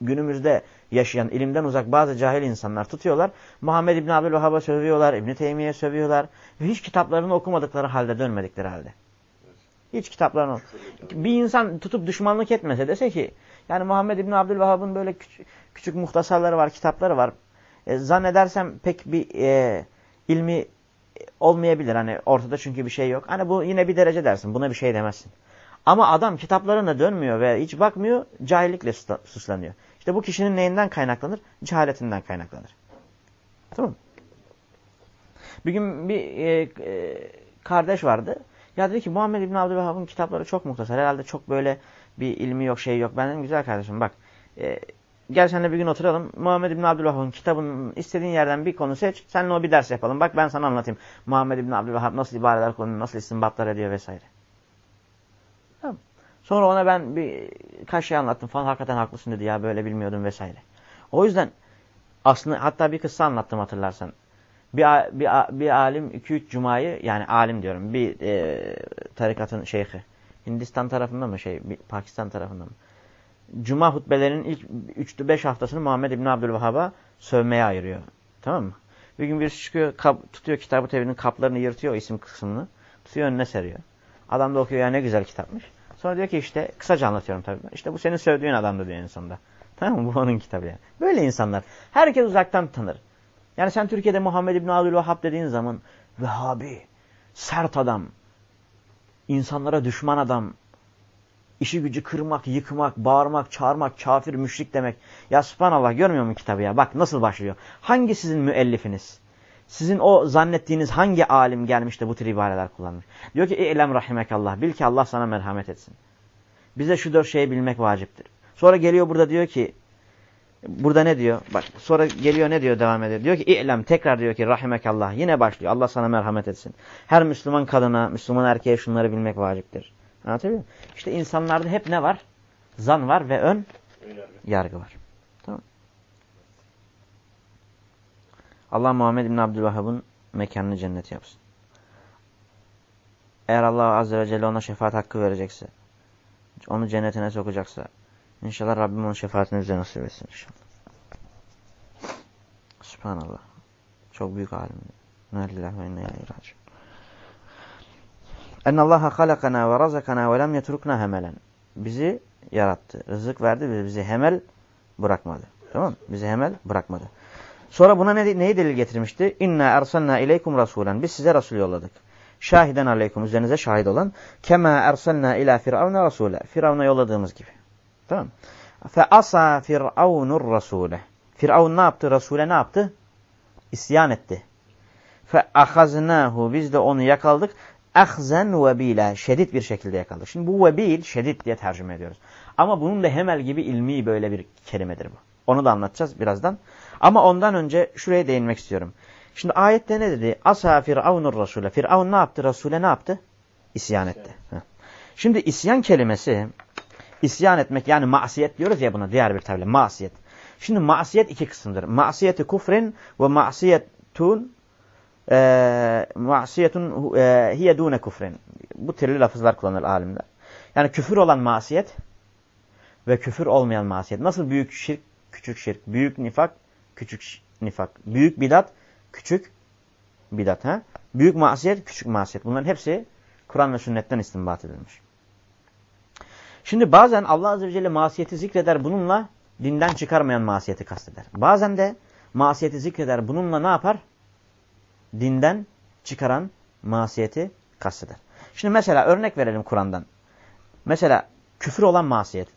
günümüzde yaşayan, ilimden uzak bazı cahil insanlar tutuyorlar. Muhammed İbn Abdülvahhab'a sövüyorlar, İbn Teymiye sövüyorlar ve hiç kitaplarını okumadıkları halde dönmedikleri halde. Hiç kitaplarını Bir insan tutup düşmanlık etmese dese ki yani Muhammed İbn Abdülvahhab'ın böyle küçük, küçük muhtasarları var, kitapları var. E, zannedersem pek bir e, ilmi olmayabilir. Hani ortada çünkü bir şey yok. Hani bu yine bir derece dersin. Buna bir şey demezsin. Ama adam kitaplarına dönmüyor ve hiç bakmıyor. Cahillikle suslanıyor. İşte bu kişinin neyinden kaynaklanır? Cehaletinden kaynaklanır. Tamam Bir gün bir e, e, kardeş vardı. Ya dedi ki Muhammed İbn Abdülvahhab'ın kitapları çok muhtasar. Herhalde çok böyle bir ilmi yok, şey yok. Ben dedim güzel kardeşim bak. E, gel seninle bir gün oturalım. Muhammed İbn Abdülvahhab'ın kitabının istediğin yerden bir konu seç. Seninle o bir ders yapalım. Bak ben sana anlatayım. Muhammed İbn Abdülvahhab nasıl ibareler kullanıyor, nasıl istinbatlar ediyor vesaire. Tamam. Sonra ona ben bir kaç şey anlattım falan. Hakikaten haklısın dedi ya böyle bilmiyordum vesaire. O yüzden aslında hatta bir kıssa anlattım hatırlarsan. Bir, bir, bir alim 2-3 cumayı yani alim diyorum bir e, tarikatın şeyhi. Hindistan tarafında mı şey Pakistan tarafında mı? Cuma hutbelerinin ilk 3-5 haftasını Muhammed İbni Abdülvahhab'a sövmeye ayırıyor. Tamam mı? Bir gün birisi çıkıyor kap, tutuyor kitabı tevhidin kaplarını yırtıyor isim kısmını. Tutuyor önüne seriyor. Adam da okuyor ya ne güzel kitapmış. Sonra diyor ki işte kısaca anlatıyorum tabii. İşte bu senin sövdüğün adamdı diyor en sonunda. Tamam mı? Bu onun kitabı yani. Böyle insanlar. Herkes uzaktan tanır. Yani sen Türkiye'de Muhammed İbni Abdülvahhab dediğin zaman Vehhabi, sert adam, insanlara düşman adam, işi gücü kırmak, yıkmak, bağırmak, çağırmak, kafir, müşrik demek. Ya subhanallah görmüyor musun kitabı ya? Bak nasıl başlıyor. Hangi sizin müellifiniz? Sizin o zannettiğiniz hangi alim gelmiş de bu tür ibareler kullanmış? Diyor ki İ'lem rahimekallah. Bil ki Allah sana merhamet etsin. Bize şu dört şeyi bilmek vaciptir. Sonra geliyor burada diyor ki Burada ne diyor? Bak sonra geliyor ne diyor devam ediyor. Diyor ki İ'lem tekrar diyor ki rahimekallah. Yine başlıyor. Allah sana merhamet etsin. Her Müslüman kadına, Müslüman erkeğe şunları bilmek vaciptir. Anlatabiliyor muyum? İşte insanlarda hep ne var? Zan var ve ön yargı var. Tamam Allah Muhammed İbn Abdülvahhab'ın mekanını cennet yapsın. Eğer Allah Azze ve Celle ona şefaat hakkı verecekse, onu cennetine sokacaksa, İnşallah Rabbim onun şefaatini bize nasip etsin inşallah. Subhanallah. Çok büyük alim. Nâlillahi ve ileyhi raciun. Ennallaha halakana ve razakana ve lem yetrukna hemelen. Bizi yarattı. Rızık verdi ve bizi hemel bırakmadı. Tamam mı? Bizi hemel bırakmadı. Sonra buna ne, neyi delil getirmişti? İnna ersalna ileykum rasulen. Biz size rasul yolladık. Şahiden aleykum. Üzerinize şahit olan. Kema ersalna ila firavna rasule. Firavuna yolladığımız gibi. Tamam Fe asa firavunur rasule. Firavun ne yaptı? Rasule ne yaptı? İsyan etti. Fe ahaznahu. Biz de onu yakaladık. Ahzen vebila. Şedid bir şekilde yakaladık. Şimdi bu vebil şedid diye tercüme ediyoruz. Ama bunun da hemel gibi ilmi böyle bir kelimedir bu. Onu da anlatacağız birazdan. Ama ondan önce şuraya değinmek istiyorum. Şimdi ayette ne dedi? Asa firavunur rasule. Firavun ne yaptı? Rasule ne yaptı? İsyan etti. Şimdi isyan kelimesi İsyan etmek yani masiyet diyoruz ya buna diğer bir tabirle masiyet. Şimdi masiyet iki kısımdır. Masiyeti kufrin ve masiyetun e, masiyetun e, hiye dune kufrin. Bu türlü lafızlar kullanır alimler. Yani küfür olan masiyet ve küfür olmayan masiyet. Nasıl büyük şirk, küçük şirk, büyük nifak, küçük nifak, büyük bidat, küçük bidat. Ha? Büyük masiyet, küçük masiyet. Bunların hepsi Kur'an ve sünnetten istinbat edilmiş. Şimdi bazen Allah Azze ve Celle masiyeti zikreder bununla dinden çıkarmayan masiyeti kasteder. Bazen de masiyeti zikreder bununla ne yapar? Dinden çıkaran masiyeti kasteder. Şimdi mesela örnek verelim Kur'an'dan. Mesela küfür olan masiyet.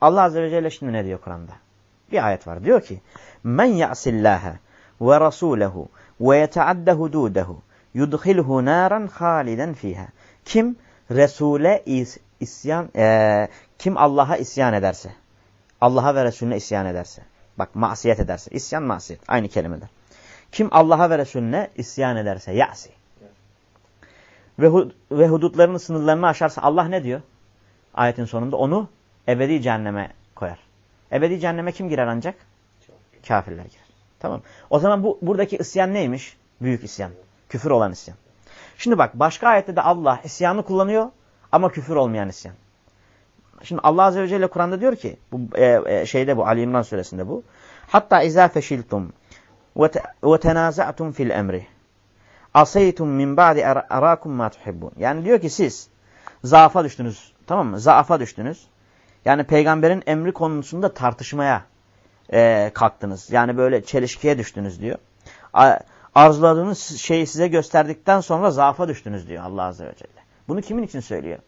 Allah Azze ve Celle şimdi ne diyor Kur'an'da? Bir ayet var. Diyor ki Men ya'sillâhe ve rasûlehu ve yeteadde hudûdehu yudhilhu nâran haliden fiha. Kim Resul'e isyan e, kim Allah'a isyan ederse, Allah'a ve Resulüne isyan ederse, bak masiyet ederse, isyan masiyet aynı kelimeler. Kim Allah'a ve Resulüne isyan ederse, ya'si. Ve, ve hudutlarının sınırlarını aşarsa Allah ne diyor? Ayetin sonunda onu ebedi cehenneme koyar. Ebedi cehenneme kim girer ancak? Kafirler girer. Tamam. O zaman bu buradaki isyan neymiş? Büyük isyan. Küfür olan isyan. Şimdi bak başka ayette de Allah isyanı kullanıyor. Ama küfür olmayan isyan. Şimdi Allah Azze ve Celle Kur'an'da diyor ki, bu e, e, şeyde bu, Ali İmran suresinde bu. Hatta izâ feşiltum tenâza'tum fil emri. Asaytum min ba'di arakum ma tuhibbun. Yani diyor ki siz zaafa düştünüz. Tamam mı? Zaafa düştünüz. Yani peygamberin emri konusunda tartışmaya e, kalktınız. Yani böyle çelişkiye düştünüz diyor. Arzuladığınız şeyi size gösterdikten sonra zaafa düştünüz diyor Allah Azze ve Celle. Bunu kimin için söylüyor?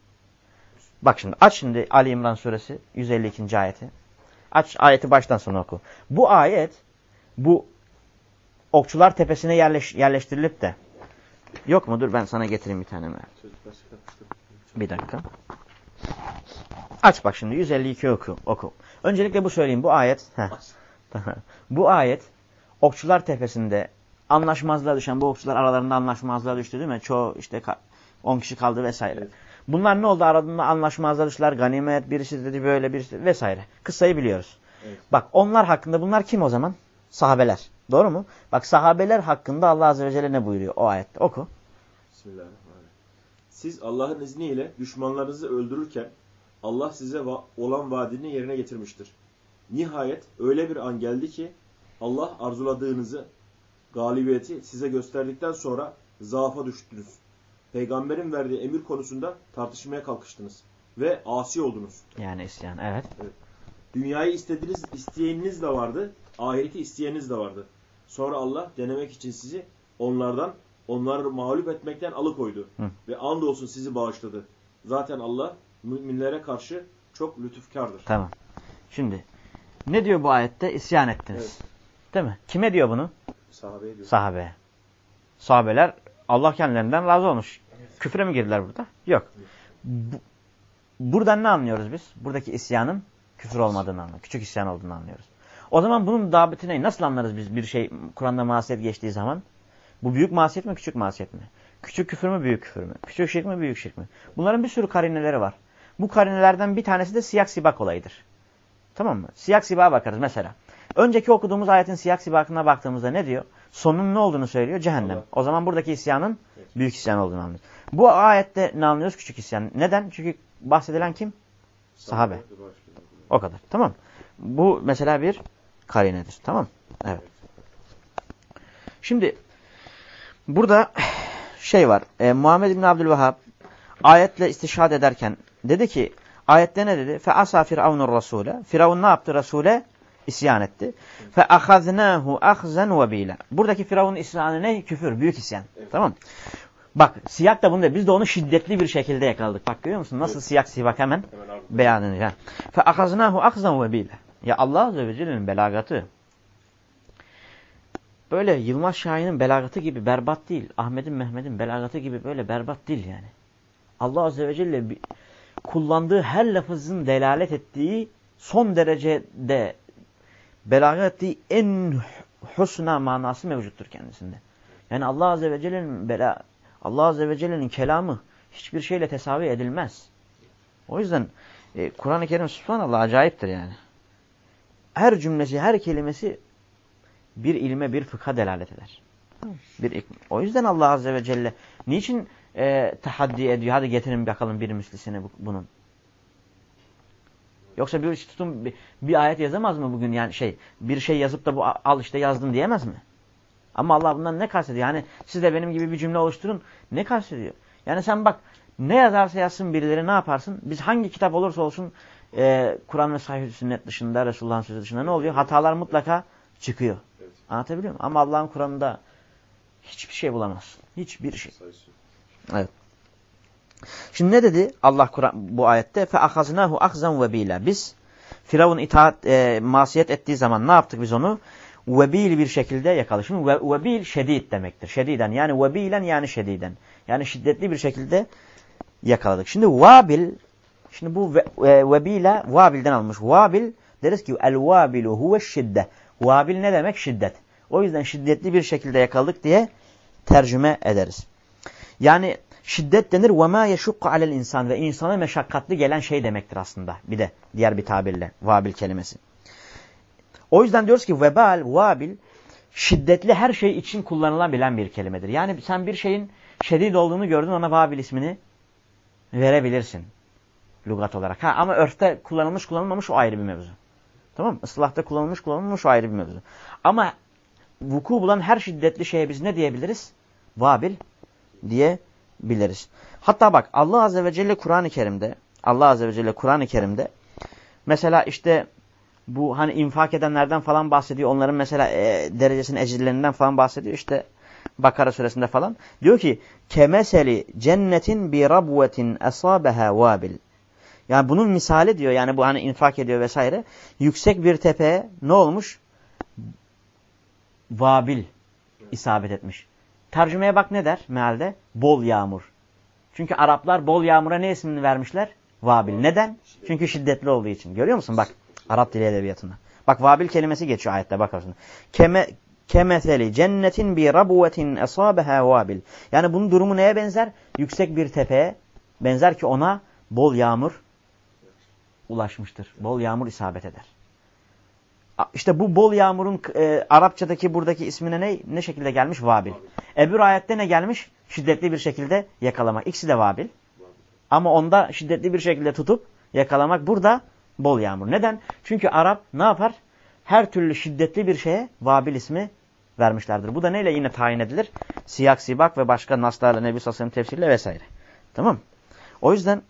Bak şimdi aç şimdi Ali İmran suresi 152. ayeti. Aç ayeti baştan sona oku. Bu ayet bu okçular tepesine yerleş, yerleştirilip de Yok mudur? Ben sana getireyim bir tane mi? Çıkartmıştır. Bir dakika. Aç bak şimdi 152 oku. oku. Öncelikle bu söyleyeyim. Bu ayet bu ayet okçular tepesinde anlaşmazlığa düşen bu okçular aralarında anlaşmazlığa düştü değil mi? Çoğu işte 10 kişi kaldı vesaire. Evet. Bunlar ne oldu? Aralarında anlaşmazlığa düştüler. Ganimet birisi dedi böyle birisi vesaire. Kıssayı biliyoruz. Evet. Bak onlar hakkında bunlar kim o zaman? Sahabeler. Doğru mu? Bak sahabeler hakkında Allah Azze ve Celle ne buyuruyor o ayette? Oku. Bismillahirrahmanirrahim. Siz Allah'ın izniyle düşmanlarınızı öldürürken Allah size va- olan vaadini yerine getirmiştir. Nihayet öyle bir an geldi ki Allah arzuladığınızı, galibiyeti size gösterdikten sonra zaafa düştünüz. Peygamberin verdiği emir konusunda tartışmaya kalkıştınız ve asi oldunuz. Yani isyan. Evet. Dünyayı istediğiniz, isteyeniniz de vardı, ahireti isteyeniniz de vardı. Sonra Allah denemek için sizi onlardan, onları mağlup etmekten alıkoydu. Hı. Ve andolsun sizi bağışladı. Zaten Allah müminlere karşı çok lütufkardır. Tamam. Şimdi ne diyor bu ayette? İsyan ettiniz. Evet. Değil mi? Kime diyor bunu? Sahabeye diyor. Sahabe. Sahabeler Allah kendilerinden razı olmuş. Küfre mi girdiler burada? Yok. Bu, buradan ne anlıyoruz biz? Buradaki isyanın küfür olmadığını anlıyoruz. Küçük isyan olduğunu anlıyoruz. O zaman bunun dabiti ne? Nasıl anlarız biz bir şey Kur'an'da masiyet geçtiği zaman? Bu büyük masiyet mi, küçük masiyet mi? Küçük küfür mü, büyük küfür mü? Küçük şirk mi, büyük şirk mi? Bunların bir sürü karineleri var. Bu karinelerden bir tanesi de siyak sibak olayıdır. Tamam mı? Siyak sibağa bakarız mesela. Önceki okuduğumuz ayetin siyak sibakına baktığımızda ne diyor? Sonun ne olduğunu söylüyor? Cehennem. Allah. O zaman buradaki isyanın Evet. büyük isyan olduğunu anlıyoruz. Bu ayette ne anlıyoruz? Küçük isyan. Neden? Çünkü bahsedilen kim? Sahabe. O kadar. Tamam. Bu mesela bir karinedir. Tamam. Evet. Şimdi burada şey var. E, Muhammed bin Abdülvehhab ayetle istişhad ederken dedi ki ayette ne dedi? Fe asa firavunur rasule. Firavun ne yaptı Rasule? İsyan etti. Fe ahaznahu ahzen ve bila. Buradaki Firavun'un isyanı ne? Küfür, büyük isyan. Evet. Tamam. Bak siyak da bunda biz de onu şiddetli bir şekilde yakaladık. Bak görüyor musun? Nasıl Evet. siyak sibak hemen Hemen beyan ediyor. Fe ahaznahu ahzen ve bila. Ya Allah Azze ve Celle'nin belagatı böyle Yılmaz Şahin'in belagatı gibi berbat değil. Ahmet'in Mehmet'in belagatı gibi böyle berbat değil yani. Allah Azze ve Celle kullandığı her lafızın delalet ettiği son derecede belagat ettiği en husna manası mevcuttur kendisinde. Yani Allah Azze ve Celle'nin bela Allah Azze ve Celle'nin kelamı hiçbir şeyle tesavi edilmez. O yüzden e, Kur'an-ı Kerim subhanallah acayiptir yani. Her cümlesi, her kelimesi bir ilme, bir fıkha delalet eder. Bir o yüzden Allah Azze ve Celle niçin e, tahaddi ediyor? Hadi getirin bakalım bir mislisini bu- bunun. Yoksa bir tutun bir, bir ayet yazamaz mı bugün yani şey bir şey yazıp da bu al işte yazdım diyemez mi? Ama Allah bundan ne kastediyor? Yani siz de benim gibi bir cümle oluşturun. Ne kastediyor? Yani sen bak ne yazarsa yazsın birileri ne yaparsın? Biz hangi kitap olursa olsun e, Kur'an ve sahih sünnet dışında Resulullah'ın sözü dışında ne oluyor? Hatalar mutlaka çıkıyor. Evet. Anlatabiliyor muyum? Ama Allah'ın Kur'an'ında hiçbir şey bulamazsın. Hiçbir şey. Evet. Şimdi ne dedi Allah Kur'an bu ayette? Fe ahaznahu ahzan. Biz Firavun itaat e, masiyet ettiği zaman ne yaptık biz onu? Vebil bir şekilde yakaladık. Şimdi ve, vebil şedid demektir. Şediden yani vebilen yani şediden. Yani şiddetli bir şekilde yakaladık. Şimdi vabil şimdi bu ve, e, vabilden almış. Vabil deriz ki el vabilu huve şidde. Vabil ne demek? Şiddet. O yüzden şiddetli bir şekilde yakaladık diye tercüme ederiz. Yani şiddet denir ve ma yeşukku alel insan ve insana meşakkatli gelen şey demektir aslında. Bir de diğer bir tabirle vabil kelimesi. O yüzden diyoruz ki vebal, vabil şiddetli her şey için kullanılabilen bir kelimedir. Yani sen bir şeyin şedid olduğunu gördün ona vabil ismini verebilirsin. Lugat olarak. Ha, ama örfte kullanılmış kullanılmamış o ayrı bir mevzu. Tamam mı? Islahta kullanılmış kullanılmamış o ayrı bir mevzu. Ama vuku bulan her şiddetli şeye biz ne diyebiliriz? Vabil diyebiliriz. Hatta bak Allah Azze ve Celle Kur'an-ı Kerim'de Allah Azze ve Celle Kur'an-ı Kerim'de mesela işte bu hani infak edenlerden falan bahsediyor. Onların mesela e, derecesinin ecirlerinden falan bahsediyor. İşte Bakara suresinde falan. Diyor ki kemeseli cennetin bi rabvetin esabeha vabil. Yani bunun misali diyor yani bu hani infak ediyor vesaire. Yüksek bir tepeye ne olmuş? Vabil isabet etmiş. tercümeye bak ne der mealde? Bol yağmur. Çünkü Araplar bol yağmura ne ismini vermişler? Vabil. Neden? Çünkü şiddetli olduğu için. Görüyor musun? Bak Arap dili edebiyatında. Bak vabil kelimesi geçiyor ayette bakarsın. Keme kemeseli cennetin bir rabuvetin esabeha vabil. Yani bunun durumu neye benzer? Yüksek bir tepeye benzer ki ona bol yağmur ulaşmıştır. Bol yağmur isabet eder. İşte bu bol yağmurun e, Arapçadaki buradaki ismine ne ne şekilde gelmiş? Vabil. Ebür ayette ne gelmiş? Şiddetli bir şekilde yakalamak. İkisi de vabil. Ama onda şiddetli bir şekilde tutup yakalamak. Burada bol yağmur. Neden? Çünkü Arap ne yapar? Her türlü şiddetli bir şeye vabil ismi vermişlerdir. Bu da neyle yine tayin edilir? Siyak, sibak ve başka naslarla, Nebi Sassan'ın tefsiriyle vesaire. Tamam O yüzden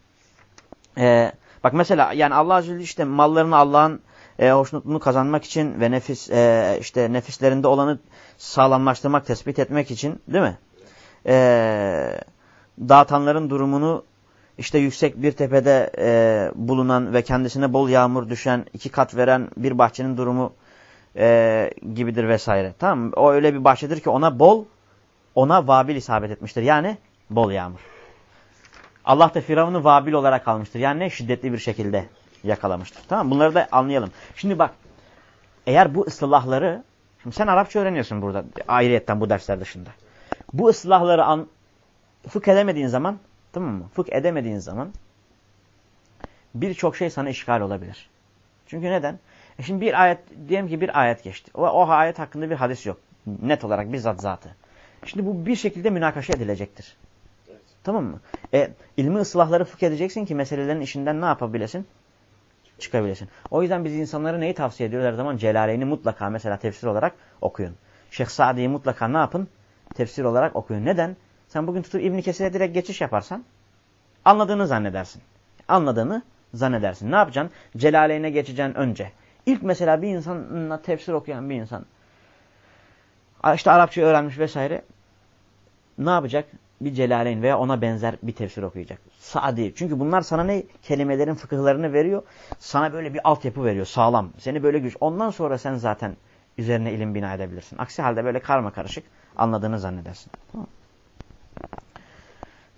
e, bak mesela yani Allah Azze ve işte mallarını Allah'ın e, hoşnutluğunu kazanmak için ve nefis e, işte nefislerinde olanı sağlamlaştırmak, tespit etmek için değil mi? E, dağıtanların durumunu işte yüksek bir tepede e, bulunan ve kendisine bol yağmur düşen, iki kat veren bir bahçenin durumu e, gibidir vesaire. Tamam? O öyle bir bahçedir ki ona bol, ona vabil isabet etmiştir. Yani bol yağmur. Allah da Firavun'u vabil olarak almıştır. Yani ne? Şiddetli bir şekilde yakalamıştır. Tamam Bunları da anlayalım. Şimdi bak, eğer bu ıslahları, şimdi sen Arapça öğreniyorsun burada, ayrıyetten bu dersler dışında. Bu ıslahları an, fıkh edemediğin zaman Tamam mı? Fıkh edemediğin zaman birçok şey sana işgal olabilir. Çünkü neden? E şimdi bir ayet, diyelim ki bir ayet geçti. O, o ayet hakkında bir hadis yok. Net olarak bizzat zatı. Şimdi bu bir şekilde münakaşa edilecektir. Tamam mı? E, ilmi ıslahları fıkh edeceksin ki meselelerin işinden ne yapabilesin? Çıkabilesin. O yüzden biz insanlara neyi tavsiye ediyoruz her zaman? Celaleyni mutlaka mesela tefsir olarak okuyun. Şeyh Sa'di'yi mutlaka ne yapın? Tefsir olarak okuyun. Neden? Sen bugün tutup İbn Kesir'e direkt geçiş yaparsan anladığını zannedersin. Anladığını zannedersin. Ne yapacaksın? Celaleyne geçeceksin önce. İlk mesela bir insanla tefsir okuyan bir insan işte Arapça öğrenmiş vesaire ne yapacak? Bir Celaleyn veya ona benzer bir tefsir okuyacak. Sadi. Çünkü bunlar sana ne? Kelimelerin fıkıhlarını veriyor. Sana böyle bir altyapı veriyor. Sağlam. Seni böyle güç. Ondan sonra sen zaten üzerine ilim bina edebilirsin. Aksi halde böyle karma karışık anladığını zannedersin.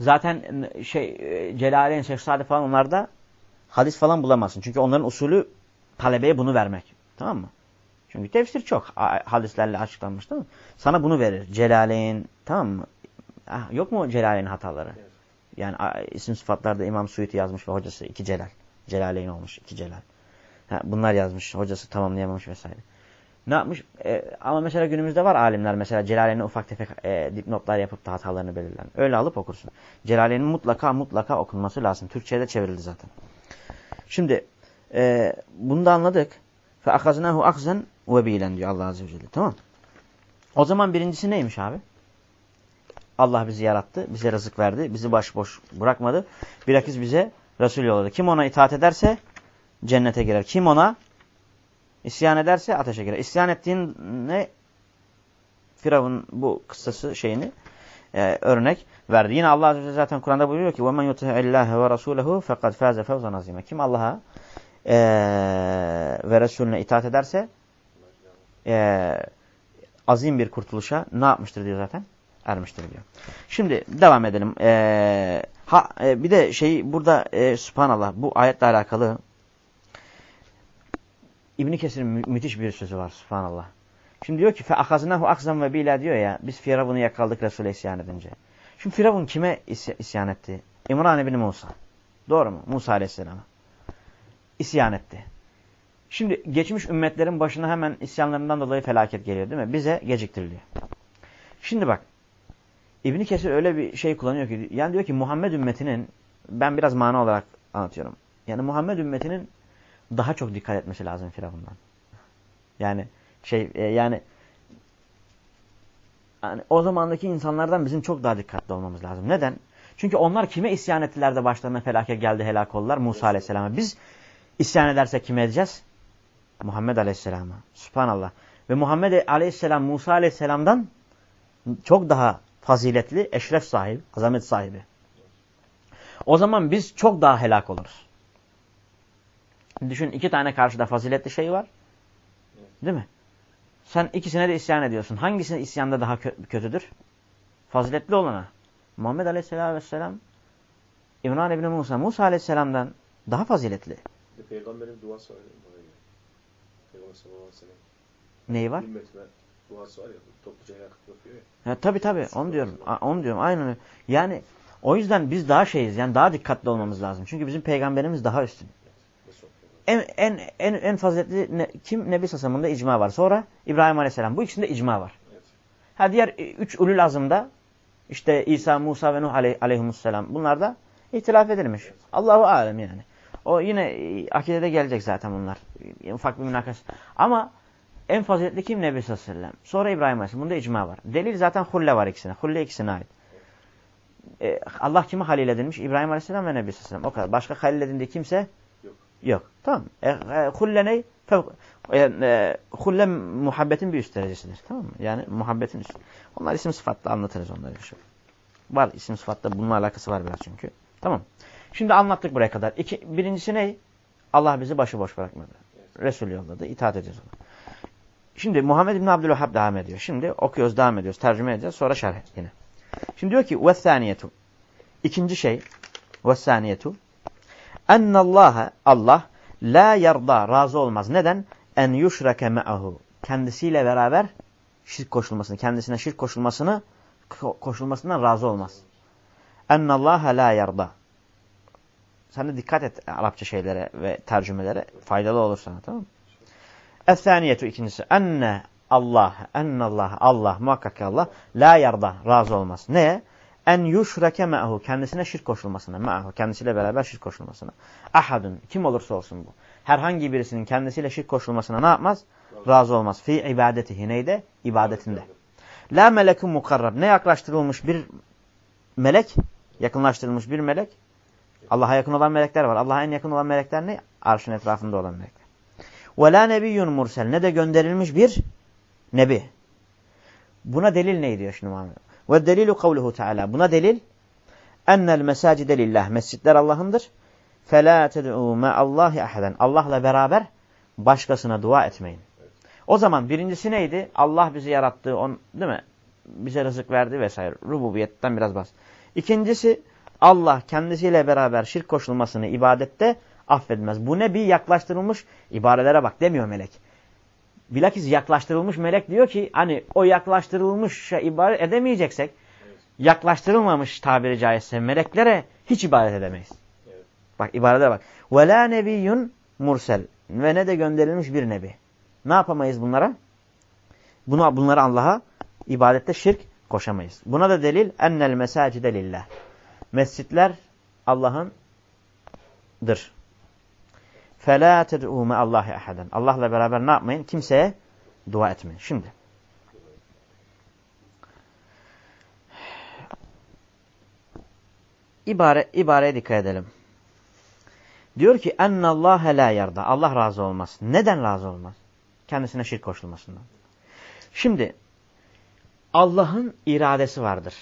Zaten şey e, Celaleyn, Şeyh falan onlarda hadis falan bulamazsın. Çünkü onların usulü talebeye bunu vermek. Tamam mı? Çünkü tefsir çok hadislerle açıklanmış değil mi? Sana bunu verir. Celaleyn tamam mı? Ah, yok mu Celaleyn hataları? Yani isim sıfatlarda İmam Suyuti yazmış ve hocası iki Celal. Celaleyn olmuş iki Celal. Ha, bunlar yazmış. Hocası tamamlayamamış vesaire. Ne yapmış? E, ama mesela günümüzde var alimler mesela Celaleyn'e ufak tefek e, dipnotlar yapıp da hatalarını belirlen. Öyle alıp okursun. Celaleyn'in mutlaka mutlaka okunması lazım. Türkçe'ye de çevrildi zaten. Şimdi e, bunu da anladık. Akzen ve bilen diyor Allah Azze ve Celle. Tamam O zaman birincisi neymiş abi? Allah bizi yarattı, bize rızık verdi, bizi başboş bırakmadı. Bilakis bize Resul yolladı. Kim ona itaat ederse cennete girer. Kim ona İsyan ederse ateşe girer. İsyan ettiğin ne? Firavun bu kıssası şeyini e, örnek verdi. Yine Allah Azze ve Celle zaten Kur'an'da buyuruyor ki وَمَنْ يُتِهَ اللّٰهَ وَرَسُولَهُ فَقَدْ فَازَ فَوْزًا عَظِيمًا Kim Allah'a e, ve Resulüne itaat ederse e, azim bir kurtuluşa ne yapmıştır diyor zaten? Ermiştir diyor. Şimdi devam edelim. E, ha e, Bir de şey burada e, subhanallah bu ayetle alakalı İbn Kesir'in mü müthiş bir sözü var subhanallah. Şimdi diyor ki fe akaznahu akzam ve bila diyor ya biz Firavun'u yakaladık Resul'e isyan edince. Şimdi Firavun kime isyan etti? İmran ibn Musa. Doğru mu? Musa aleyhisselam'a. İsyan etti. Şimdi geçmiş ümmetlerin başına hemen isyanlarından dolayı felaket geliyor değil mi? Bize geciktiriliyor. Şimdi bak. İbn Kesir öyle bir şey kullanıyor ki yani diyor ki Muhammed ümmetinin ben biraz mana olarak anlatıyorum. Yani Muhammed ümmetinin daha çok dikkat etmesi lazım Firavun'dan. Yani şey e, yani yani o zamandaki insanlardan bizim çok daha dikkatli olmamız lazım. Neden? Çünkü onlar kime isyan ettiler de başlarına felaket geldi helak oldular? Musa Aleyhisselam'a. Biz isyan edersek kime edeceğiz? Muhammed Aleyhisselam'a. Subhanallah. Ve Muhammed Aleyhisselam Musa Aleyhisselam'dan çok daha faziletli, eşref sahibi, azamet sahibi. O zaman biz çok daha helak oluruz. Düşün iki tane karşıda faziletli şey var. Değil mi? Sen ikisine de isyan ediyorsun. Hangisinin isyanda daha kö kötüdür? faziletli olana. Muhammed Aleyhisselatü Vesselam İmran İbni Musa, Musa Aleyhisselam'dan daha faziletli. Peygamberin duası var. Peygamber. Neyi var? Ümmetime duası var ya. Topluca yakıp yapıyor ya. Ya, tabii tabii onu diyorum. Onu diyorum aynen. Yani o yüzden biz daha şeyiz. Yani daha dikkatli olmamız lazım. Çünkü bizim peygamberimiz daha üstün. En en en, en faziletli ne, kim? Nebi Sasam'ında icma var. Sonra İbrahim Aleyhisselam. Bu ikisinde icma var. Evet. Ha diğer üç ulul azımda işte İsa, Musa ve Nuh aley, aleyhisselam bunlar da ihtilaf edilmiş. Allahu alem yani. O yine e, akidede gelecek zaten bunlar. E, Ufak bir münakas. Ama en faziletli kim? Nebi sallallahu aleyhi ve sellem. Sonra İbrahim aleyhisselam. Bunda icma var. Delil zaten hulle var ikisine. Hulle ikisine ait. E, Allah kimi halil edilmiş? İbrahim aleyhisselam ve Nebi sallallahu aleyhi ve sellem. O kadar. Başka halil edildiği kimse Yok. yok. Tamam. E, e, hulle ne? Fevk- E, e, hulle muhabbetin bir üst derecesidir. Tamam mı? Yani muhabbetin üstü. Onlar isim sıfatla anlatırız onları. Şu. Var isim sıfatla bununla alakası var biraz çünkü. Tamam. Şimdi anlattık buraya kadar. İki, birincisi ne? Allah bizi başıboş bırakmadı. Resul yolladı. İtaat edeceğiz ona. Şimdi Muhammed İbni Abdülvahhab devam ediyor. Şimdi okuyoruz, devam ediyoruz. Tercüme edeceğiz. Sonra şerh yine. Şimdi diyor ki وَالثَّانِيَةُ İkinci şey وَالثَّانِيَةُ اَنَّ Allah la yarda razı olmaz. Neden? En yuşrake me'ahu. Kendisiyle beraber şirk koşulmasını, kendisine şirk koşulmasını ko- koşulmasından razı olmaz. Ennallaha la yarda. Sen de dikkat et Arapça şeylere ve tercümelere. Faydalı olur sana tamam mı? Es-saniyetu ikincisi. Enne Allah, ennallah, Allah, muhakkak ki Allah la yarda, razı olmaz. Ne? En yuşreke me'ahu, kendisine şirk koşulmasına, me'ahu, kendisiyle beraber şirk koşulmasına. Ahadun, kim olursa olsun bu. Herhangi birisinin kendisiyle şirk koşulmasına ne yapmaz? Razı olmaz. Fi ibadetihi, neyde? İbadetinde. La melekun mukarrab, ne yaklaştırılmış bir melek, yakınlaştırılmış bir melek. Allah'a yakın olan melekler var. Allah'a en yakın olan melekler ne? Arşın etrafında olan melekler. Ve la nebiyyun mursel, ne de gönderilmiş bir nebi. Buna delil ne diyor şimdi Muhammed? Ve delilu kavluhu teala. Buna delil ennel mesacide lillah. Mescitler Allah'ındır. Fela ted'u ma'allahi ahaden. Allah'la beraber başkasına dua etmeyin. O zaman birincisi neydi? Allah bizi yarattı, on, değil mi? Bize rızık verdi vesaire. Rububiyetten biraz bahs. İkincisi Allah kendisiyle beraber şirk koşulmasını ibadette affetmez. Bu ne bir yaklaştırılmış ibarelere bak demiyor melek. Bilakis yaklaştırılmış melek diyor ki hani o yaklaştırılmış şey ibadet edemeyeceksek yaklaştırılmamış tabiri caizse meleklere hiç ibadet edemeyiz. Evet. Bak ibadete bak. Ve la nebiyyun mursel ve ne de gönderilmiş bir nebi. Ne yapamayız bunlara? Buna, bunları Allah'a ibadette şirk koşamayız. Buna da delil ennel mesacide lillah. Mescitler Allah'ındır. فَلَا تَدْعُوا مَا اللّٰهِ اَحَدًا Allah'la beraber ne yapmayın? Kimseye dua etmeyin. Şimdi. İbare, ibareye dikkat edelim. Diyor ki اَنَّ اللّٰهَ لَا yarda. Allah razı olmaz. Neden razı olmaz? Kendisine şirk koşulmasından. Şimdi Allah'ın iradesi vardır.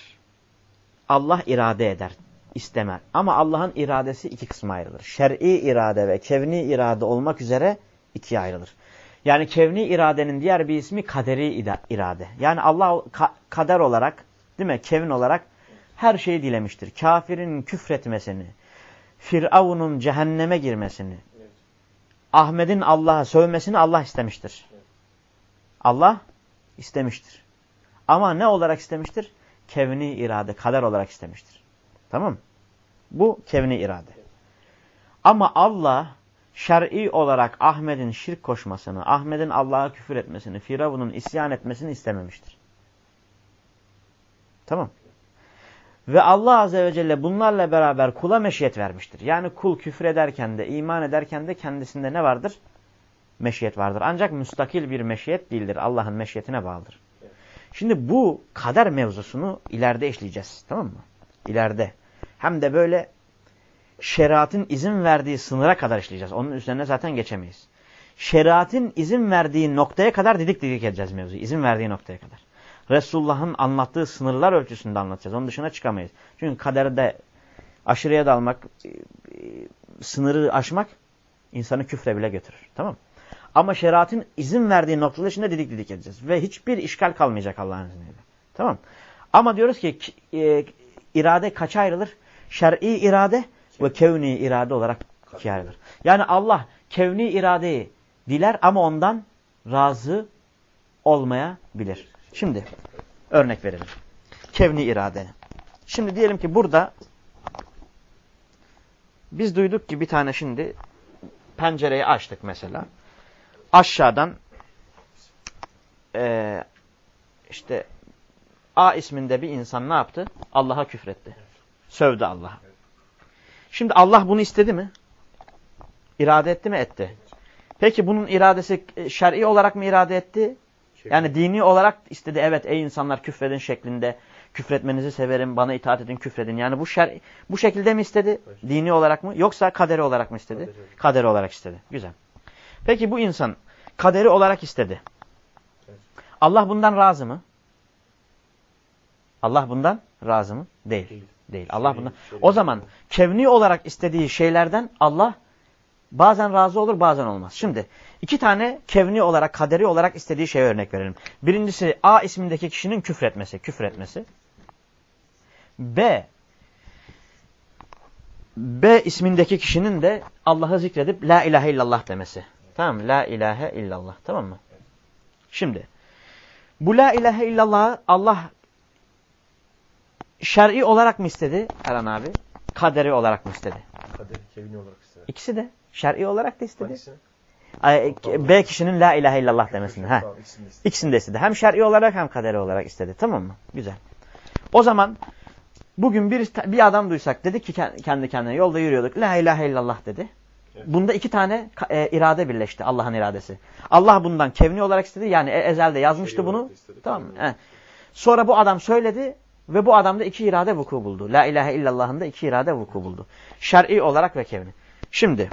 Allah irade eder, istemer. Ama Allah'ın iradesi iki kısma ayrılır. Şer'i irade ve kevni irade olmak üzere ikiye ayrılır. Yani kevni iradenin diğer bir ismi kaderi irade. Yani Allah ka kader olarak, değil mi? Kevin olarak her şeyi dilemiştir. Kafirin küfretmesini, Firavun'un cehenneme girmesini, Evet. Ahmet'in Allah'a sövmesini Allah istemiştir. Allah istemiştir. Ama ne olarak istemiştir? Kevni irade, kader olarak istemiştir. Tamam? Bu kevni irade. Ama Allah şer'i olarak Ahmet'in şirk koşmasını, Ahmet'in Allah'a küfür etmesini, Firavun'un isyan etmesini istememiştir. Tamam. Ve Allah Azze ve Celle bunlarla beraber kula meşiyet vermiştir. Yani kul küfür ederken de, iman ederken de kendisinde ne vardır? Meşiyet vardır. Ancak müstakil bir meşiyet değildir. Allah'ın meşiyetine bağlıdır. Şimdi bu kader mevzusunu ileride işleyeceğiz. Tamam mı? İleride. Hem de böyle şeriatın izin verdiği sınıra kadar işleyeceğiz. Onun üzerine zaten geçemeyiz. Şeriatın izin verdiği noktaya kadar didik didik edeceğiz mevzuyu. İzin verdiği noktaya kadar. Resulullah'ın anlattığı sınırlar ölçüsünde anlatacağız. Onun dışına çıkamayız. Çünkü kaderde aşırıya dalmak, e, e, sınırı aşmak insanı küfre bile götürür. Tamam? Ama şeriatın izin verdiği noktalar içinde didik didik edeceğiz. Ve hiçbir işgal kalmayacak Allah'ın izniyle. Tamam Ama diyoruz ki e, irade kaça ayrılır? Şer'i irade ve kevni irade olarak ikiye ayrılır. Yani Allah kevni iradeyi diler ama ondan razı olmayabilir. Şimdi örnek verelim. Kevni irade. Şimdi diyelim ki burada biz duyduk ki bir tane şimdi pencereyi açtık mesela. Aşağıdan e, işte A isminde bir insan ne yaptı? Allah'a küfretti. Sövdü Allah'a. Şimdi Allah bunu istedi mi? İrade etti mi? Etti. Peki bunun iradesi e, şer'i olarak mı irade etti? Yani dini olarak istedi. Evet ey insanlar küfredin şeklinde. Küfretmenizi severim. Bana itaat edin küfredin. Yani bu şer bu şekilde mi istedi? Dini olarak mı? Yoksa kaderi olarak mı istedi? Kaderi olarak istedi. Güzel. Peki bu insan kaderi olarak istedi. Allah bundan razı mı? Allah bundan razı mı? Değil. Değil. Allah bundan. O zaman kevni olarak istediği şeylerden Allah bazen razı olur bazen olmaz. Şimdi iki tane kevni olarak kaderi olarak istediği şeye örnek verelim. Birincisi A ismindeki kişinin küfretmesi. Küfretmesi. B B ismindeki kişinin de Allah'ı zikredip La ilahe illallah demesi. Tamam? La ilahe illallah. Tamam mı? Şimdi bu La ilahe illallah Allah şer'i olarak mı istedi Erhan abi? Kaderi olarak mı istedi? Kaderi, kevni olarak istedi. İkisi de. Şer'i olarak da istedi. Ay, B kişinin la ilahe illallah demesini. Ha. İkisini de istedi. Hem şer'i olarak hem kaderi olarak istedi. Tamam mı? Güzel. O zaman bugün bir, bir adam duysak dedi ki kendi kendine yolda yürüyorduk. La ilahe illallah dedi. Bunda iki tane e, irade birleşti. Allah'ın iradesi. Allah bundan kevni olarak istedi. Yani e, ezelde yazmıştı şey bunu. Tamam mı? Sonra bu adam söyledi. Ve bu adamda iki irade vuku buldu. La ilahe illallah'ın da iki irade vuku buldu. Şer'i olarak ve kevni. Şimdi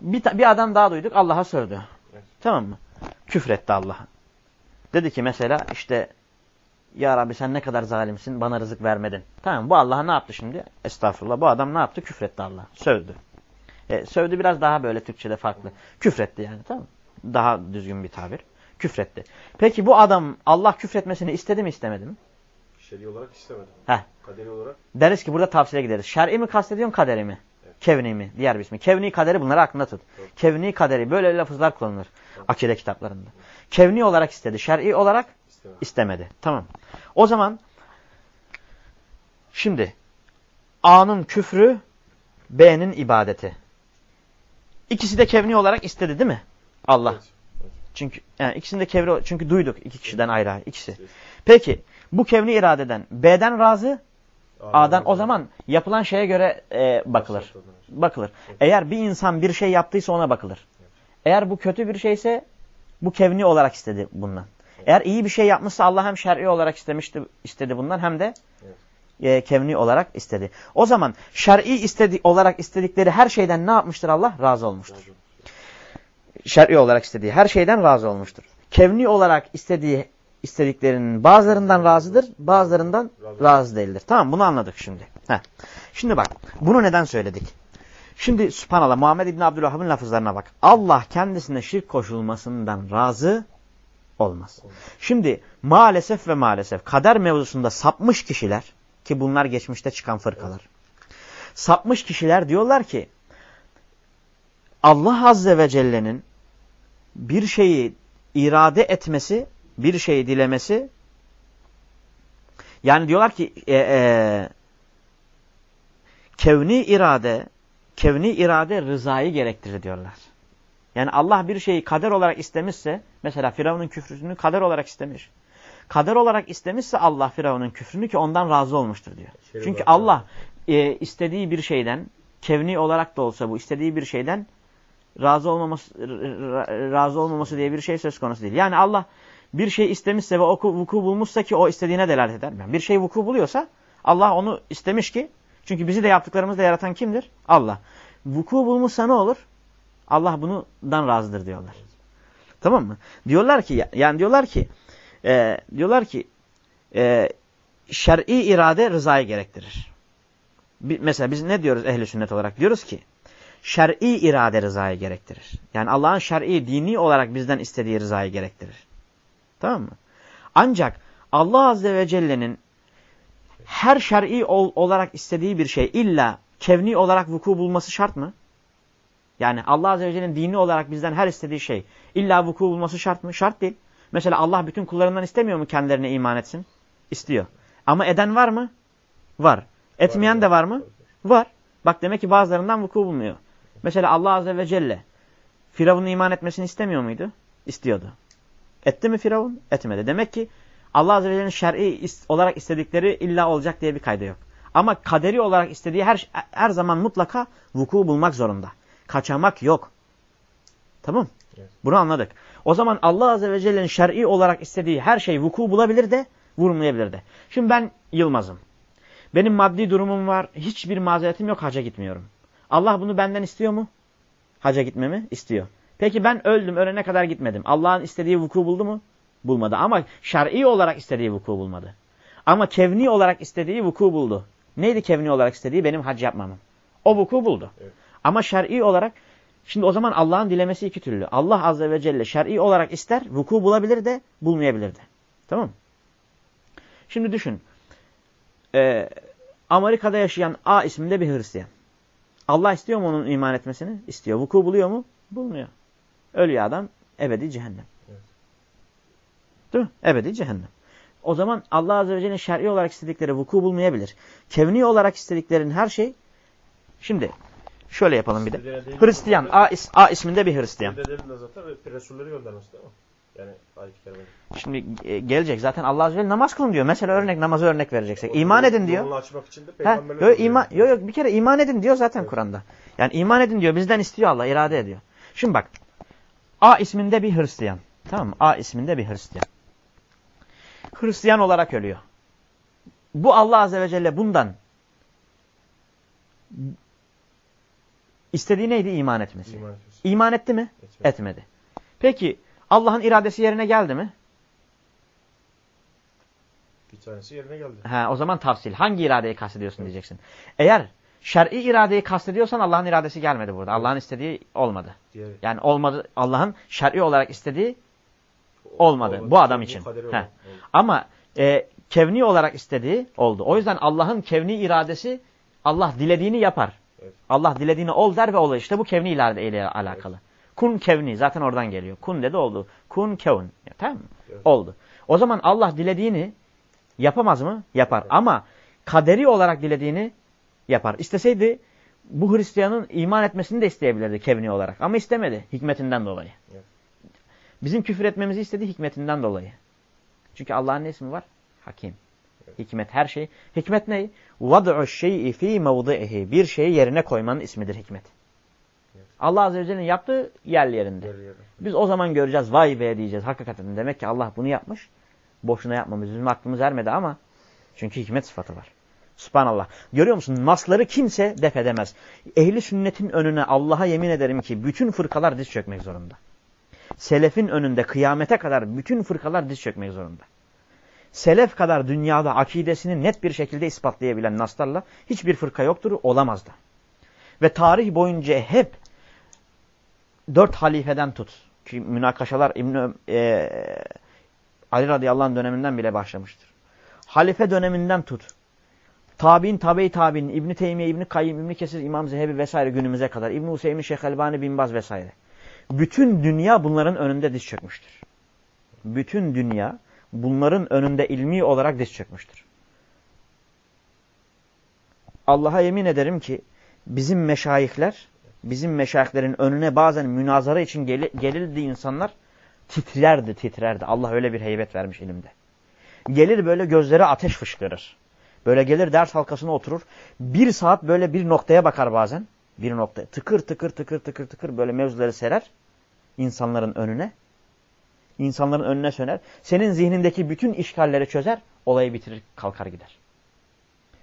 bir, bir adam daha duyduk Allah'a sövdü. Evet. Tamam mı? Küfretti Allah'a. Dedi ki mesela işte ya Rabbi sen ne kadar zalimsin bana rızık vermedin. Tamam bu Allah'a ne yaptı şimdi? Estağfurullah bu adam ne yaptı? Küfretti Allah. Sövdü. E, sövdü biraz daha böyle Türkçe'de farklı. Küfretti yani tamam? Daha düzgün bir tabir. Küfretti. Peki bu adam Allah küfretmesini istedi mi istemedi mi? Şer'i olarak istemedim. Heh. Kaderi olarak. Deriz ki burada tavsiye gideriz. Şer'i mi kastediyorsun kaderi mi? Evet. Kevni mi? Diğer bir ismi. Kevni kaderi bunları aklında tut. Evet. Kevni kaderi böyle lafızlar kullanılır. Evet. Akide kitaplarında. Evet. Kevni olarak istedi. Şer'i olarak istemedi. istemedi. Tamam. O zaman şimdi A'nın küfrü B'nin ibadeti. İkisi de kevni olarak istedi değil mi? Allah. Evet. Çünkü yani ikisini de kevni çünkü duyduk iki kişiden ayrı ikisi. Peki bu kevni iradeden B'den razı A'dan o zaman yapılan şeye göre e, bakılır. Bakılır. Eğer bir insan bir şey yaptıysa ona bakılır. Eğer bu kötü bir şeyse bu kevni olarak istedi bundan. Eğer iyi bir şey yapmışsa Allah hem şer'i olarak istemişti istedi bundan hem de e, kevni olarak istedi. O zaman şer'i istedi, olarak istedikleri her şeyden ne yapmıştır Allah? Razı olmuştur. Şer'i olarak istediği her şeyden razı olmuştur. Kevni olarak istediği istediklerinin bazılarından razıdır, bazılarından razı değildir. Tamam bunu anladık şimdi. Heh. Şimdi bak bunu neden söyledik? Şimdi subhanallah Muhammed İbni Abdülvahhab'ın lafızlarına bak. Allah kendisine şirk koşulmasından razı olmaz. Şimdi maalesef ve maalesef kader mevzusunda sapmış kişiler ki bunlar geçmişte çıkan fırkalar. Sapmış kişiler diyorlar ki Allah Azze ve Celle'nin bir şeyi irade etmesi bir şey dilemesi yani diyorlar ki e, e, kevni irade kevni irade rızayı gerektirir diyorlar. Yani Allah bir şeyi kader olarak istemişse mesela Firavun'un küfrünü kader olarak istemiş. Kader olarak istemişse Allah Firavun'un küfrünü ki ondan razı olmuştur diyor. Şey Çünkü Allah e, istediği bir şeyden kevni olarak da olsa bu istediği bir şeyden razı olmaması razı olmaması diye bir şey söz konusu değil. Yani Allah bir şey istemişse ve oku, vuku bulmuşsa ki o istediğine delalet eder. Yani bir şey vuku buluyorsa Allah onu istemiş ki çünkü bizi de yaptıklarımızı da yaratan kimdir? Allah. Vuku bulmuşsa ne olur? Allah bundan razıdır diyorlar. Tamam mı? Diyorlar ki yani diyorlar ki e, diyorlar ki e, şer'i irade rızayı gerektirir. Bir, mesela biz ne diyoruz ehli sünnet olarak? Diyoruz ki şer'i irade rızayı gerektirir. Yani Allah'ın şer'i dini olarak bizden istediği rızayı gerektirir. Tamam mı? Ancak Allah Azze ve Celle'nin her şer'i ol, olarak istediği bir şey illa kevni olarak vuku bulması şart mı? Yani Allah Azze ve Celle'nin dini olarak bizden her istediği şey illa vuku bulması şart mı? Şart değil. Mesela Allah bütün kullarından istemiyor mu kendilerine iman etsin? İstiyor. Ama eden var mı? Var. Etmeyen de var mı? Var. Bak demek ki bazılarından vuku bulmuyor. Mesela Allah Azze ve Celle Firavun'un iman etmesini istemiyor muydu? İstiyordu. Etti mi Firavun? Etmedi. Demek ki Allah Azze ve Celle'nin şer'i olarak istedikleri illa olacak diye bir kaydı yok. Ama kaderi olarak istediği her, her zaman mutlaka vuku bulmak zorunda. Kaçamak yok. Tamam evet. Bunu anladık. O zaman Allah Azze ve Celle'nin şer'i olarak istediği her şey vuku bulabilir de vurmayabilir de. Şimdi ben Yılmaz'ım. Benim maddi durumum var. Hiçbir mazeretim yok. Haca gitmiyorum. Allah bunu benden istiyor mu? Haca gitmemi istiyor. Peki ben öldüm. Ölene kadar gitmedim. Allah'ın istediği vuku buldu mu? Bulmadı. Ama şer'i olarak istediği vuku bulmadı. Ama kevni olarak istediği vuku buldu. Neydi kevni olarak istediği? Benim hac yapmamım. O vuku buldu. Evet. Ama şer'i olarak Şimdi o zaman Allah'ın dilemesi iki türlü. Allah Azze ve Celle şer'i olarak ister, vuku bulabilir de, bulmayabilir de. Tamam mı? Şimdi düşün. Ee, Amerika'da yaşayan A isminde bir Hristiyan. Allah istiyor mu onun iman etmesini? İstiyor. Vuku buluyor mu? Bulmuyor. Ölüyor adam ebedi cehennem. Evet. Değil mi? Ebedi cehennem. O zaman Allah Azze ve Celle'nin şer'i olarak istedikleri vuku bulmayabilir. Kevni olarak istediklerin her şey şimdi şöyle yapalım bir de. Hristiyan A, is, A isminde bir Hristiyan. zaten Resulleri göndermesi değil mi? Yani Şimdi e, gelecek zaten Allah Azze ve Celle namaz kılın diyor. Mesela örnek namazı örnek vereceksek. İman edin diyor. açmak için de peygamberler yok, iman, yok yok bir kere iman edin diyor zaten evet. Kur'an'da. Yani iman edin diyor. Bizden istiyor Allah irade ediyor. Şimdi bak. A isminde bir Hristiyan. Tamam mı? A isminde bir Hristiyan. Hristiyan olarak ölüyor. Bu Allah Azze ve Celle bundan istediği neydi? İman etmesi. İman, İman etti mi? Etmedi. Etmedi. Peki Allah'ın iradesi yerine geldi mi? Bir tanesi yerine geldi. Ha, o zaman tavsil. Hangi iradeyi kastediyorsun diyeceksin. Eğer şer'i iradeyi kastediyorsan Allah'ın iradesi gelmedi burada. Allah'ın istediği olmadı. Diğeri. Yani olmadı. Allah'ın şer'i olarak istediği olmadı. olmadı. Bu adam için. Ama e, kevni olarak istediği oldu. O yüzden Allah'ın kevni iradesi Allah dilediğini yapar. Evet. Allah dilediğini ol der ve olur. İşte bu kevni ile alakalı. Evet. Kun kevni zaten oradan geliyor. Kun dedi oldu. Kun kevn. Tamam mı? Evet. Oldu. O zaman Allah dilediğini yapamaz mı? Yapar. Evet. Ama kaderi olarak dilediğini yapar. İsteseydi bu Hristiyanın iman etmesini de isteyebilirdi kevni olarak. Ama istemedi hikmetinden dolayı. Evet. Bizim küfür etmemizi istedi hikmetinden dolayı. Çünkü Allah'ın ne ismi var? Hakim. Evet. Hikmet her şey. Hikmet ne? وَضْعُ الشَّيْءِ ف۪ي مَوْضِعِهِ Bir şeyi yerine koymanın ismidir hikmet. Allah Azze ve Celle'nin yaptığı yerli yerinde. Biz o zaman göreceğiz vay be diyeceğiz hakikaten. Demek ki Allah bunu yapmış. Boşuna yapmamış. Bizim aklımız ermedi ama çünkü hikmet sıfatı var. Subhanallah. Görüyor musun? Nasları kimse def edemez. Ehli sünnetin önüne Allah'a yemin ederim ki bütün fırkalar diz çökmek zorunda. Selefin önünde kıyamete kadar bütün fırkalar diz çökmek zorunda. Selef kadar dünyada akidesini net bir şekilde ispatlayabilen naslarla hiçbir fırka yoktur, olamaz da. Ve tarih boyunca hep dört halifeden tut. Ki münakaşalar İbn e, Ali radıyallahu döneminden bile başlamıştır. Halife döneminden tut. Tabi'in, tabi tabi'in, İbn Teymiye, İbn Kayyim, İbn Kesir, İmam Zehebi vesaire günümüze kadar. İbn Hüseyin, Şeyh Elbani, Bin vesaire. Bütün dünya bunların önünde diz çökmüştür. Bütün dünya bunların önünde ilmi olarak diz çökmüştür. Allah'a yemin ederim ki bizim meşayihler bizim meşayihlerin önüne bazen münazara için gel gelirdi insanlar titrerdi titrerdi. Allah öyle bir heybet vermiş ilimde. Gelir böyle gözleri ateş fışkırır. Böyle gelir ders halkasına oturur. Bir saat böyle bir noktaya bakar bazen. Bir noktaya tıkır tıkır tıkır tıkır tıkır böyle mevzuları serer. insanların önüne. İnsanların önüne söner. Senin zihnindeki bütün işgalleri çözer. Olayı bitirir kalkar gider.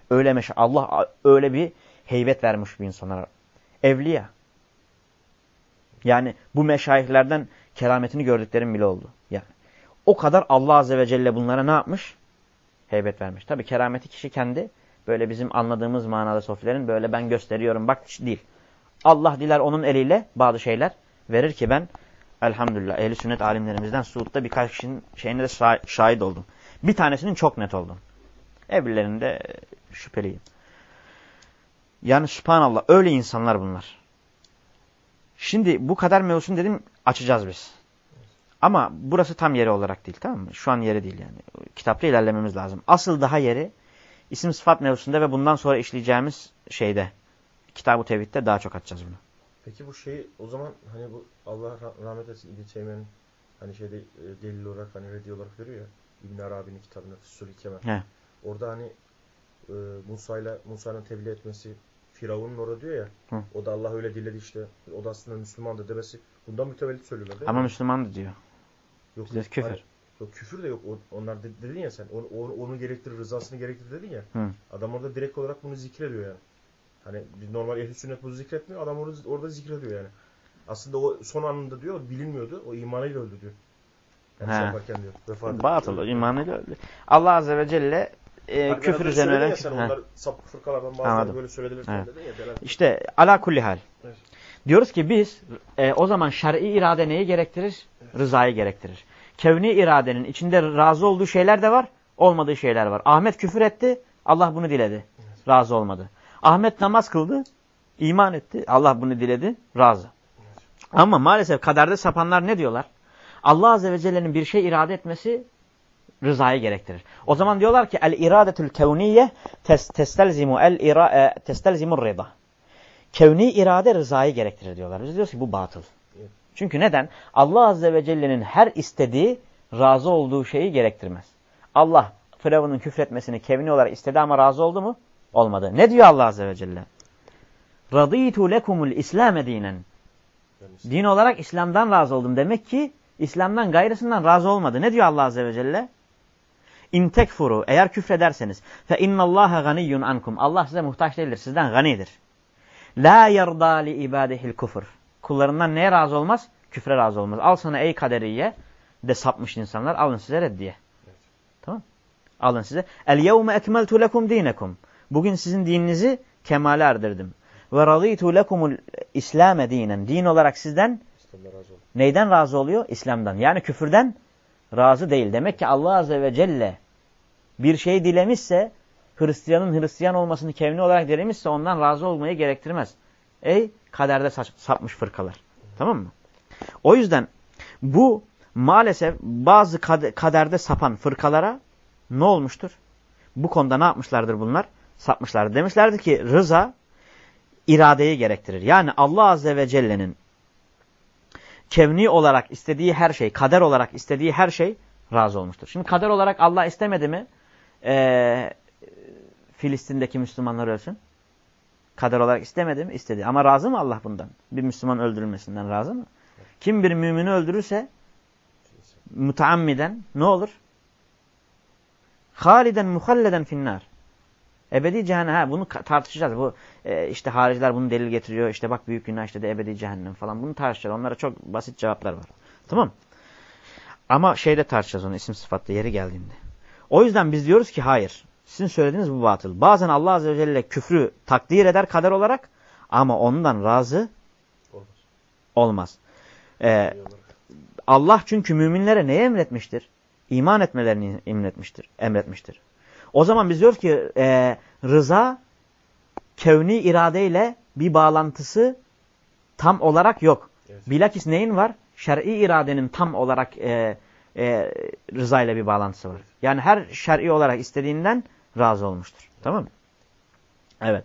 Öyle meşa Allah öyle bir heybet vermiş bir insanlara. Evliya. Yani bu meşayihlerden kerametini gördüklerim bile oldu. Yani o kadar Allah Azze ve Celle bunlara ne yapmış? Heybet vermiş. Tabi kerameti kişi kendi böyle bizim anladığımız manada sofilerin böyle ben gösteriyorum bak değil. Allah diler onun eliyle bazı şeyler verir ki ben elhamdülillah ehli sünnet alimlerimizden Suud'da birkaç kişinin şeyine de şahit oldum. Bir tanesinin çok net olduğunu. Evlilerinde şüpheliyim. Yani subhanallah öyle insanlar bunlar. Şimdi bu kadar mevzusunu dedim açacağız biz. Ama burası tam yeri olarak değil tamam mı? Şu an yeri değil yani. Kitapta ilerlememiz lazım. Asıl daha yeri isim sıfat mevzusunda ve bundan sonra işleyeceğimiz şeyde. Kitab-ı Tevhid'de daha çok açacağız bunu. Peki bu şey o zaman hani bu Allah rahmet etsin İbn Teymiye'nin hani şeyde e, delil olarak hani reddi olarak veriyor ya İbn Arabi'nin kitabında Füsul Kemal. He. Orada hani e, Musa'yla Musa'nın tebliğ etmesi Firavun'un orada diyor ya. Hı. O da Allah öyle diledi işte. O da aslında Müslümandı demesi. Bundan mütevellit söylüyorlar değil Ama mi? Müslüman da diyor. Yok, Bizde küfür. hayır. Yok küfür de yok. Onlar de- dedin ya sen. Onu, onu, gerektirir, rızasını gerektirir dedin ya. Hı. Adam orada direkt olarak bunu zikrediyor yani. Hani bir normal ehl sünnet bunu zikretmiyor. Adam orada, orada zikrediyor yani. Aslında o son anında diyor bilinmiyordu. O imanıyla öldü diyor. Yani şey yaparken diyor. Vefat. Batıl imanıyla öyle. Allah Azze ve Celle e, Hani küfür üzerine ölen onlar sapık fırkalardan bazıları böyle söylediler. Evet. ya. İşte ala kulli hal. Evet. Diyoruz ki biz e, o zaman şer'i irade neyi gerektirir? Rızayı gerektirir. Kevni iradenin içinde razı olduğu şeyler de var, olmadığı şeyler var. Ahmet küfür etti, Allah bunu diledi. Razı olmadı. Ahmet namaz kıldı, iman etti, Allah bunu diledi, razı. Ama maalesef kaderde sapanlar ne diyorlar? Allah Azze ve Celle'nin bir şey irade etmesi rızayı gerektirir. O zaman diyorlar ki el iradetül kevniye tes, testelzimu el ira, e, testelzimu rıza. Kevni irade rızayı gerektirir diyorlar. Biz diyoruz ki bu batıl. Çünkü neden? Allah Azze ve Celle'nin her istediği razı olduğu şeyi gerektirmez. Allah Firavun'un küfretmesini kevni olarak istedi ama razı oldu mu? Olmadı. Ne diyor Allah Azze ve Celle? Raditu lekumul İslam dinen. Din olarak İslam'dan razı oldum. Demek ki İslam'dan gayrısından razı olmadı. Ne diyor Allah Azze ve Celle? İn tekfuru eğer küfrederseniz fe innallaha ganiyyun ankum. Allah size muhtaç değildir. Sizden ganidir. La yerda li ibadihil kufur. Kullarından neye razı olmaz? Küfre razı olmaz. Al sana ey kaderiye de sapmış insanlar alın size reddiye. Tamam? Alın size. El yevme ekmeltu lekum dinekum. Bugün sizin dininizi kemale erdirdim. Ve raditu lekumul İslame dinen. Din olarak sizden razı neyden razı oluyor? İslam'dan. Yani küfürden razı değil. Demek ki Allah Azze ve Celle bir şey dilemişse Hristiyanın Hristiyan olmasını kevni olarak dilemişse ondan razı olmayı gerektirmez. Ey kaderde sapmış fırkalar. Tamam mı? O yüzden bu maalesef bazı kade- kaderde sapan fırkalara ne olmuştur? Bu konuda ne yapmışlardır bunlar? Sapmışlardır. Demişlerdi ki rıza iradeyi gerektirir. Yani Allah Azze ve Celle'nin kevni olarak istediği her şey, kader olarak istediği her şey razı olmuştur. Şimdi kader olarak Allah istemedi mi ee, Filistin'deki Müslümanlar ölsün? Kader olarak istemedi mi? İstedi. Ama razı mı Allah bundan? Bir Müslüman öldürülmesinden razı mı? Kim bir mümini öldürürse müteammiden ne olur? Haliden muhalleden finnar. Ebedi cehennem. Ha, bunu tartışacağız. Bu e, işte hariciler bunu delil getiriyor. İşte bak büyük günah işte de ebedi cehennem falan. Bunu tartışacağız. Onlara çok basit cevaplar var. Tamam Ama şeyde tartışacağız onu isim sıfatla yeri geldiğinde. O yüzden biz diyoruz ki hayır. Sizin söylediğiniz bu batıl. Bazen Allah Azze ve Celle küfrü takdir eder kader olarak ama ondan razı Olmaz. olmaz. Ee. Allah çünkü müminlere neyi emretmiştir? İman etmelerini emretmiştir. emretmiştir. O zaman biz diyoruz ki e, rıza kevni iradeyle bir bağlantısı tam olarak yok. Evet. Bilakis neyin var? Şer'i iradenin tam olarak e, e, rıza ile bir bağlantısı var. Yani her şer'i olarak istediğinden razı olmuştur. Tamam mı? Evet.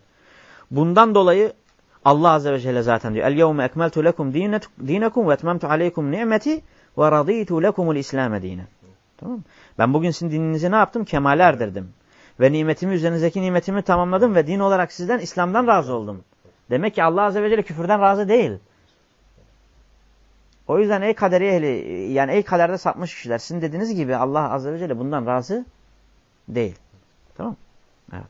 Bundan dolayı Allah Azze ve Celle zaten diyor. El-yevme ekmeltu lekum dinekum ve etmemtu aleykum ni'meti ve raditu lekumul İslam'e dinen. Tamam mı? Ben bugün sizin dininizi ne yaptım? Kemale erdirdim. Ve nimetimi üzerinizdeki nimetimi tamamladım ve din olarak sizden İslam'dan razı oldum. Demek ki Allah Azze ve Celle küfürden razı değil. O yüzden ey kaderi ehli, yani ey kaderde sapmış kişiler, sizin dediğiniz gibi Allah Azze ve Celle bundan razı değil. Tamam Evet.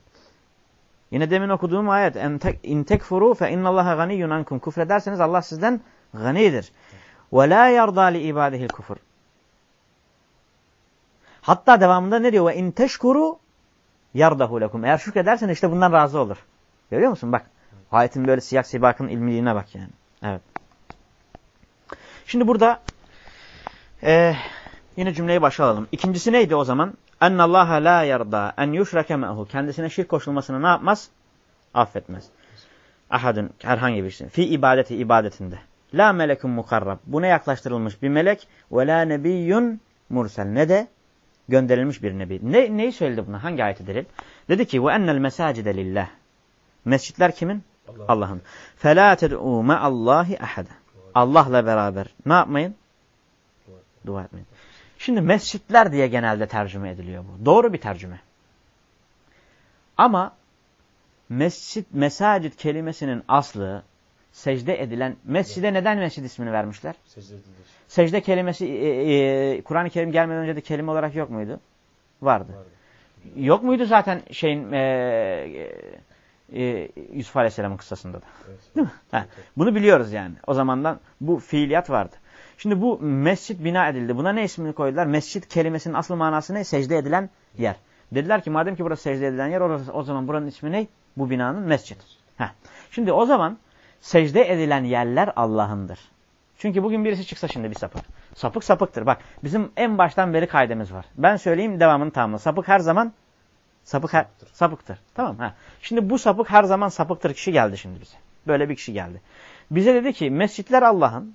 Yine demin okuduğum ayet in tekfuru fe innallaha ganiyyun ankum küfrederseniz Allah sizden ganidir. Ve la yarda li ibadihi'l kufur. Hatta devamında ne diyor? Ve in teşkuru yardahu lekum. Eğer şükredersen işte bundan razı olur. Görüyor musun? Bak. Ayetin böyle siyah sibakın ilmiliğine bak yani. Evet. Şimdi burada e, yine cümleyi başa alalım. İkincisi neydi o zaman? Ennallaha la yerda en yushrake me'hu. Kendisine şirk koşulmasını ne yapmaz? Affetmez. Ahadın herhangi birisi. Fi ibadeti ibadetinde. La melekun mukarrab. Buna yaklaştırılmış bir melek ve la nebiyyun mursel. Ne de gönderilmiş bir nebi. Ne, neyi söyledi buna? Hangi ayeti delil? Dedi ki ve ennel mesacide lillah. Mescitler kimin? Allah'ın. Fela ted'u me'allahi ahada. Allah'la beraber ne yapmayın? Dua etmeyin. Şimdi mescitler diye genelde tercüme ediliyor bu. Doğru bir tercüme. Ama mescit, mesacit kelimesinin aslı secde edilen, mescide neden mescid ismini vermişler? Secde edilir. Secde kelimesi e, e, Kur'an-ı Kerim gelmeden önce de kelime olarak yok muydu? Vardı. Vardı. Yok muydu zaten şeyin e, e, Yusuf Aleyhisselam'ın kıssasında da? Evet. Değil mi? Ha, bunu biliyoruz yani. O zamandan bu fiiliyat vardı. Şimdi bu mescit bina edildi. Buna ne ismini koydular? Mescit kelimesinin asıl manası ne? Secde edilen yer. Dediler ki madem ki burası secde edilen yer orası, o zaman buranın ismi ne? Bu binanın mescid. Heh. Şimdi o zaman secde edilen yerler Allah'ındır. Çünkü bugün birisi çıksa şimdi bir sapık. Sapık sapıktır. Bak bizim en baştan beri kaidemiz var. Ben söyleyeyim devamını tamamla. Sapık her zaman sapık her, Sapıktır. sapıktır. Tamam ha. Şimdi bu sapık her zaman sapıktır kişi geldi şimdi bize. Böyle bir kişi geldi. Bize dedi ki mescitler Allah'ın.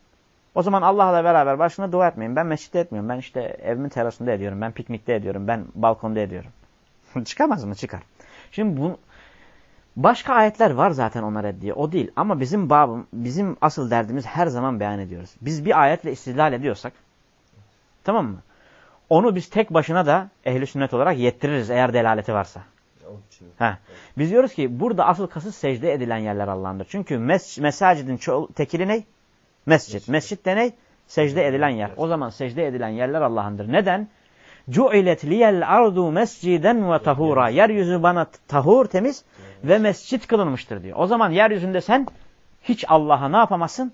O zaman Allah'la beraber başına dua etmeyin. Ben mescitte etmiyorum. Ben işte evimin terasında ediyorum. Ben piknikte ediyorum. Ben balkonda ediyorum. Çıkamaz mı? Çıkar. Şimdi bu başka ayetler var zaten ona reddiye. O değil. Ama bizim babım, bizim asıl derdimiz her zaman beyan ediyoruz. Biz bir ayetle istidlal ediyorsak tamam mı? Onu biz tek başına da ehli sünnet olarak yettiririz eğer delaleti varsa. Ha. Biz diyoruz ki burada asıl kasıt secde edilen yerler Allah'ındır. Çünkü mes mesacidin tekili ne? Mescid. Mescid de ne? Secde edilen yer. O zaman secde edilen yerler Allah'ındır. Neden? Cu'ilet liyel ardu mesciden ve tahura. Yeryüzü bana tahur temiz ve mescit kılınmıştır diyor. O zaman yeryüzünde sen hiç Allah'a ne yapamazsın?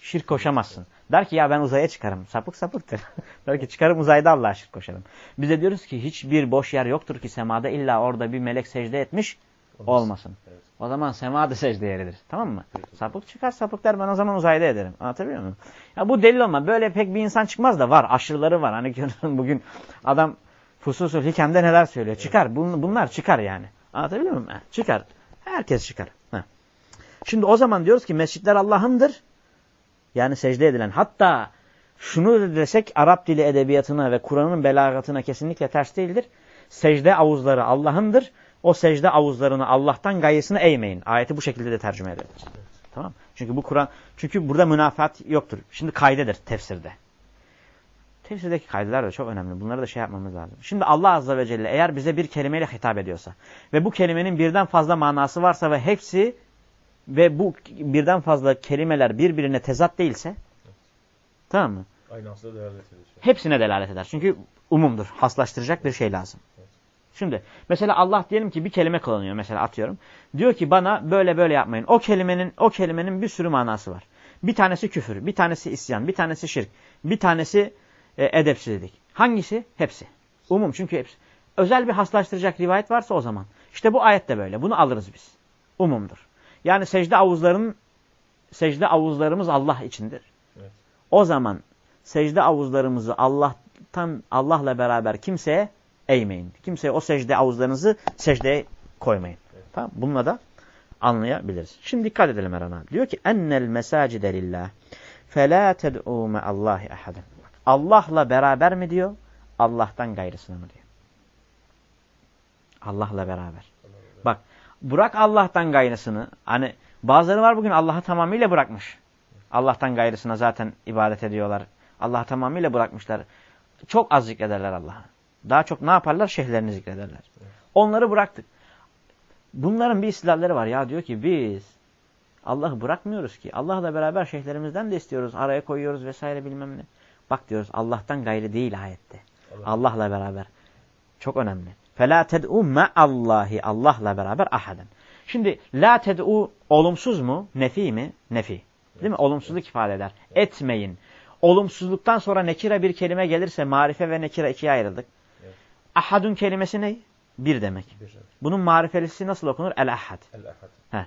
Şirk koşamazsın. Der ki ya ben uzaya çıkarım. Sapık sapıktır. Der ki çıkarım uzayda Allah'a şirk koşarım. Biz de diyoruz ki hiçbir boş yer yoktur ki semada illa orada bir melek secde etmiş Olmaz. olmasın. Evet. O zaman sema da secde yeridir. Tamam mı? Peki. Sapık çıkar sapık der ben o zaman uzayda ederim. Anlatabiliyor muyum? Ya bu delil olma. Böyle pek bir insan çıkmaz da var. Aşırıları var. Hani bugün adam Fususul Hikem'de neler söylüyor. Çıkar. Bun- Bunlar çıkar yani. Anlatabiliyor muyum? Çıkar. Herkes çıkar. Ha. Şimdi o zaman diyoruz ki mescitler Allah'ındır. Yani secde edilen. Hatta şunu desek Arap dili edebiyatına ve Kur'an'ın belagatına kesinlikle ters değildir. Secde avuzları Allah'ındır. O secde avuzlarını Allah'tan gayesine eğmeyin. Ayeti bu şekilde de tercüme edilir. Tamam Çünkü bu Kur'an çünkü burada münafat yoktur. Şimdi kaydedir tefsirde. Tefsirdeki kaydeler de çok önemli. Bunları da şey yapmamız lazım. Şimdi Allah Azze ve Celle eğer bize bir kelimeyle hitap ediyorsa ve bu kelimenin birden fazla manası varsa ve hepsi ve bu birden fazla kelimeler birbirine tezat değilse tamam mı? Aynı aslında delalet ediyor. Hepsine delalet eder. Çünkü umumdur. Haslaştıracak bir şey lazım. Şimdi mesela Allah diyelim ki bir kelime kullanıyor mesela atıyorum. Diyor ki bana böyle böyle yapmayın. O kelimenin o kelimenin bir sürü manası var. Bir tanesi küfür, bir tanesi isyan, bir tanesi şirk, bir tanesi e, edepsizlik. Hangisi? Hepsi. Umum çünkü hepsi. Özel bir haslaştıracak rivayet varsa o zaman. İşte bu ayet de böyle. Bunu alırız biz. Umumdur. Yani secde avuzlarının secde avuzlarımız Allah içindir. Evet. O zaman secde avuzlarımızı Allah'tan Allah'la beraber kimseye eğmeyin. Kimseye o secde avuzlarınızı secdeye koymayın. Evet. Tamam? Bununla da anlayabiliriz. Şimdi dikkat edelim abi. Diyor ki ennel mesacide lillah felâ ted'û me'allâhi ahaden. Allah'la beraber mi diyor? Allah'tan gayrısına mı diyor? Allah'la beraber. Bak bırak Allah'tan gayrısını. Hani bazıları var bugün Allah'ı tamamıyla bırakmış. Allah'tan gayrısına zaten ibadet ediyorlar. Allah'ı tamamıyla bırakmışlar. Çok az zikrederler Allah'ı. Daha çok ne yaparlar? Şeyhlerini zikrederler. Onları bıraktık. Bunların bir istilhalleri var. Ya diyor ki biz Allah'ı bırakmıyoruz ki. Allah'la beraber şeyhlerimizden de istiyoruz. Araya koyuyoruz vesaire bilmem ne. Bak diyoruz Allah'tan gayrı değil ayette. Allah. Allah'la beraber. Çok önemli. فَلَا تَدْعُوا Allahi Allah'la beraber ahaden. Şimdi la ted'u olumsuz mu? Nefi mi? Nefi. Değil mi? Olumsuzluk ifade eder. Etmeyin. Olumsuzluktan sonra nekire bir kelime gelirse marife ve nekire ikiye ayrıldık. Evet. Ahadun kelimesi ne? Bir demek. Bir evet. Bunun marifelisi nasıl okunur? El-ahad. El-ahad.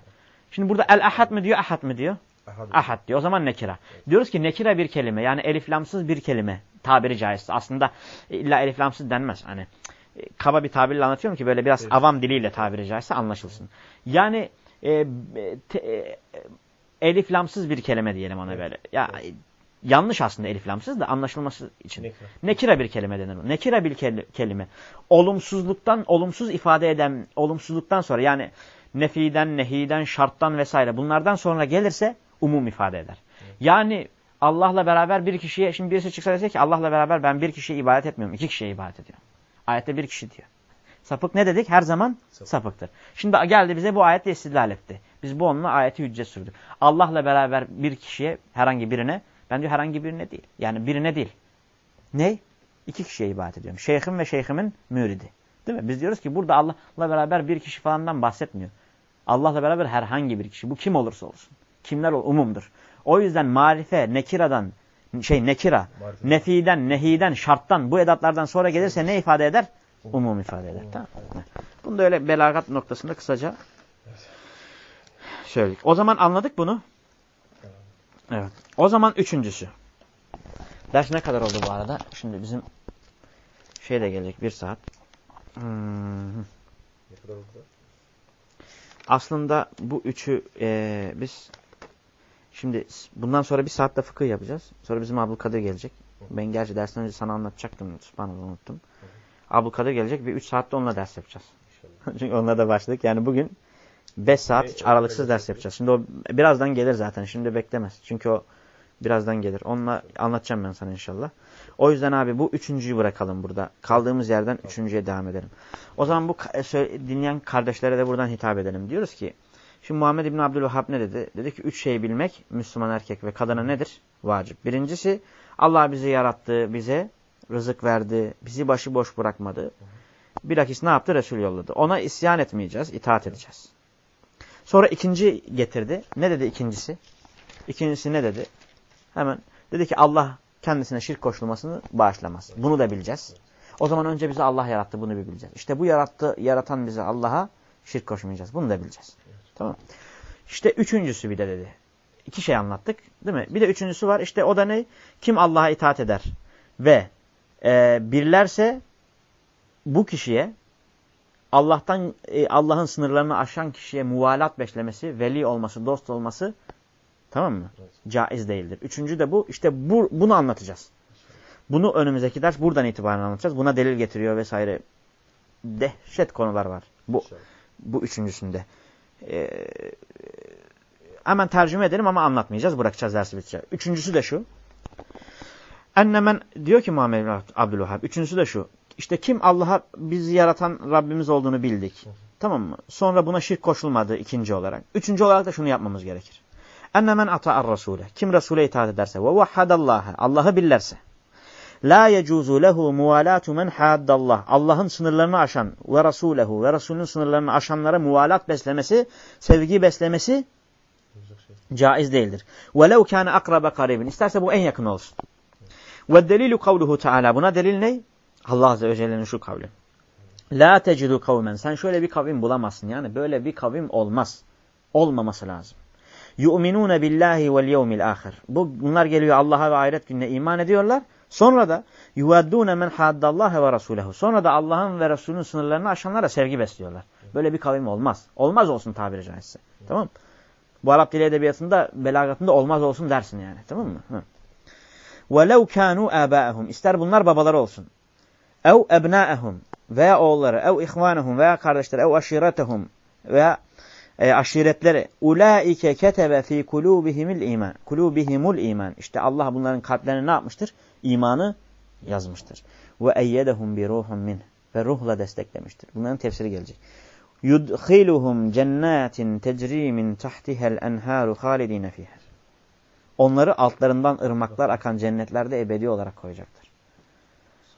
Şimdi burada el-ahad mı diyor, ahad mı diyor? Ahad. Ahad diyor. O zaman nekira. Diyoruz ki nekira bir kelime yani eliflamsız bir kelime tabiri caizse. Aslında illa elif lamsız denmez. Hani kaba bir tabirle anlatıyorum ki böyle biraz evet. avam diliyle tabiri caizse anlaşılsın. Yani e, te, e, elif lamsız bir kelime diyelim ona evet. böyle. Ya evet. Yanlış aslında elif lamsız da anlaşılması için. Nekira, Nekira bir kelime denir. Nekira bir kelime. Olumsuzluktan olumsuz ifade eden olumsuzluktan sonra yani nefiden, nehiden, şarttan vesaire bunlardan sonra gelirse umum ifade eder. Evet. Yani Allah'la beraber bir kişiye, şimdi birisi çıksa dese ki Allah'la beraber ben bir kişiye ibadet etmiyorum, iki kişiye ibadet ediyorum. Ayette bir kişi diyor. Sapık ne dedik? Her zaman Sapık. sapıktır. Şimdi geldi bize bu ayetle istidlal etti. Biz bu onunla ayeti hüccet sürdük. Allah'la beraber bir kişiye, herhangi birine, ben diyor herhangi birine değil. Yani birine değil. Ne? İki kişiye ibadet ediyorum. Şeyhim ve şeyhimin müridi. Değil mi? Biz diyoruz ki burada Allah'la beraber bir kişi falandan bahsetmiyor. Allah'la beraber herhangi bir kişi. Bu kim olursa olsun. Kimler ol umumdur. O yüzden marife, nekiradan, şey nekira, marife. nefiden, nehiden, şarttan, bu edatlardan sonra gelirse ne ifade eder? Umum ifade eder. Tamam. Bunu da öyle belagat noktasında kısaca söyledik. O zaman anladık bunu. Evet. O zaman üçüncüsü. Ders ne kadar oldu bu arada? Şimdi bizim şey de gelecek bir saat. Hmm. Ne kadar oldu? Aslında bu üçü e, biz şimdi bundan sonra bir saatte fıkıh yapacağız. Sonra bizim Abdülkadir gelecek. Ben gerçi dersten önce sana anlatacaktım. Subhanallah unuttum. Abdülkadir gelecek. Bir üç saatte onunla ders yapacağız. Çünkü onunla da başladık. Yani bugün beş saat hiç aralıksız ders yapacağız. Şimdi o birazdan gelir zaten. Şimdi beklemez. Çünkü o birazdan gelir. Onunla anlatacağım ben sana inşallah. O yüzden abi bu üçüncüyü bırakalım burada. Kaldığımız yerden üçüncüye devam edelim. O zaman bu e, dinleyen kardeşlere de buradan hitap edelim. Diyoruz ki şimdi Muhammed İbni Abdülvahhab ne dedi? Dedi ki üç şeyi bilmek Müslüman erkek ve kadına nedir? Vacip. Birincisi Allah bizi yarattı, bize rızık verdi, bizi başıboş bırakmadı. Bilakis ne yaptı? Resul yolladı. Ona isyan etmeyeceğiz, itaat edeceğiz. Sonra ikinci getirdi. Ne dedi ikincisi? İkincisi ne dedi? Hemen dedi ki Allah kendisine şirk koşulmasını bağışlamaz. Bunu da bileceğiz. O zaman önce bizi Allah yarattı bunu bir bileceğiz. İşte bu yarattı, yaratan bizi Allah'a şirk koşmayacağız. Bunu da bileceğiz. Tamam İşte üçüncüsü bir de dedi. İki şey anlattık değil mi? Bir de üçüncüsü var. İşte o da ne? Kim Allah'a itaat eder ve e, birlerse bu kişiye Allah'tan e, Allah'ın sınırlarını aşan kişiye muvalat beslemesi, veli olması, dost olması Tamam mı? Evet. Caiz değildir. Üçüncü de bu. İşte bu, bunu anlatacağız. Bunu önümüzdeki ders buradan itibaren anlatacağız. Buna delil getiriyor vesaire. Dehşet konular var. Bu bu üçüncüsünde. Ee, hemen tercüme edelim ama anlatmayacağız. Bırakacağız dersi bitecek. Üçüncüsü de şu. Ennemen diyor ki Muhammed Abdülvahhab. Üçüncüsü de şu. İşte kim Allah'a bizi yaratan Rabbimiz olduğunu bildik. Tamam mı? Sonra buna şirk koşulmadı ikinci olarak. Üçüncü olarak da şunu yapmamız gerekir. Enne men ata'ar rasule. Kim Resul'e itaat ederse ve vahhadallaha. Allah'ı billerse. La yecuzu lehu muvalatu men haddallah. Allah'ın sınırlarını aşan ve Resulehu ve Resulünün sınırlarını aşanlara muvalat beslemesi, sevgi beslemesi caiz değildir. Velev kâne akrabe karibin. İsterse bu en yakın olsun. Ve delilu kavluhu teala. Buna delil ne? Allah Azze ve Celle'nin şu kavli. La tecidu kavmen. Sen şöyle bir kavim bulamazsın. Yani böyle bir kavim olmaz. Olmaması lazım yu'minune billahi vel yevmil ahir. Bu bunlar geliyor Allah'a ve ahiret gününe iman ediyorlar. Sonra da yuvaddune men haddallaha ve rasulehu. Sonra da Allah'ın ve Resulünün sınırlarını aşanlara sevgi besliyorlar. Böyle bir kavim olmaz. Olmaz olsun tabiri caizse. Tamam Bu Arap dili edebiyatında, belagatında olmaz olsun dersin yani. Tamam mı? وَلَوْ كَانُوا آبَاءَهُمْ İster bunlar babaları olsun. ev ebnaehum veya oğulları, ev ihvanehum veya kardeşleri, ev aşiretehum veya e, aşiretleri. Ulaike ketebe fi kulubihimil iman. Kulubihimul iman. İşte Allah bunların kalplerine ne yapmıştır? İmanı yazmıştır. Ve eyyedehum bi ruhum min. Ve ruhla desteklemiştir. Bunların tefsiri gelecek. Yudhiluhum cennetin tecri min tahtihel enharu halidine fiha. Onları altlarından ırmaklar akan cennetlerde ebedi olarak koyacaktır.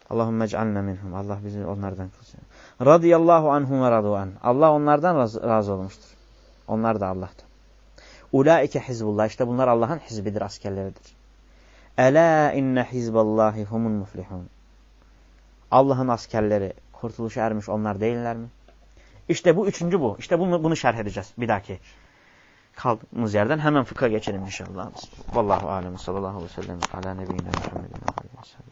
Allahümme ec'alna minhum. Allah bizi onlardan kılsın. Radiyallahu anhum ve radu an. Allah onlardan razı, razı olmuştur. Onlar da Allah'tan. Ulaike hizbullah. İşte bunlar Allah'ın hizbidir, askerleridir. Ela inne hizballahi humul muflihun. Allah'ın askerleri kurtuluşa ermiş onlar değiller mi? İşte bu üçüncü bu. İşte bunu, bunu şerh edeceğiz bir dahaki kaldığımız yerden. Hemen fıkha geçelim inşallah. Vallahu alem sallallahu aleyhi ve sellem ala nebiyyina Muhammedin Sahbihi ecmaîn.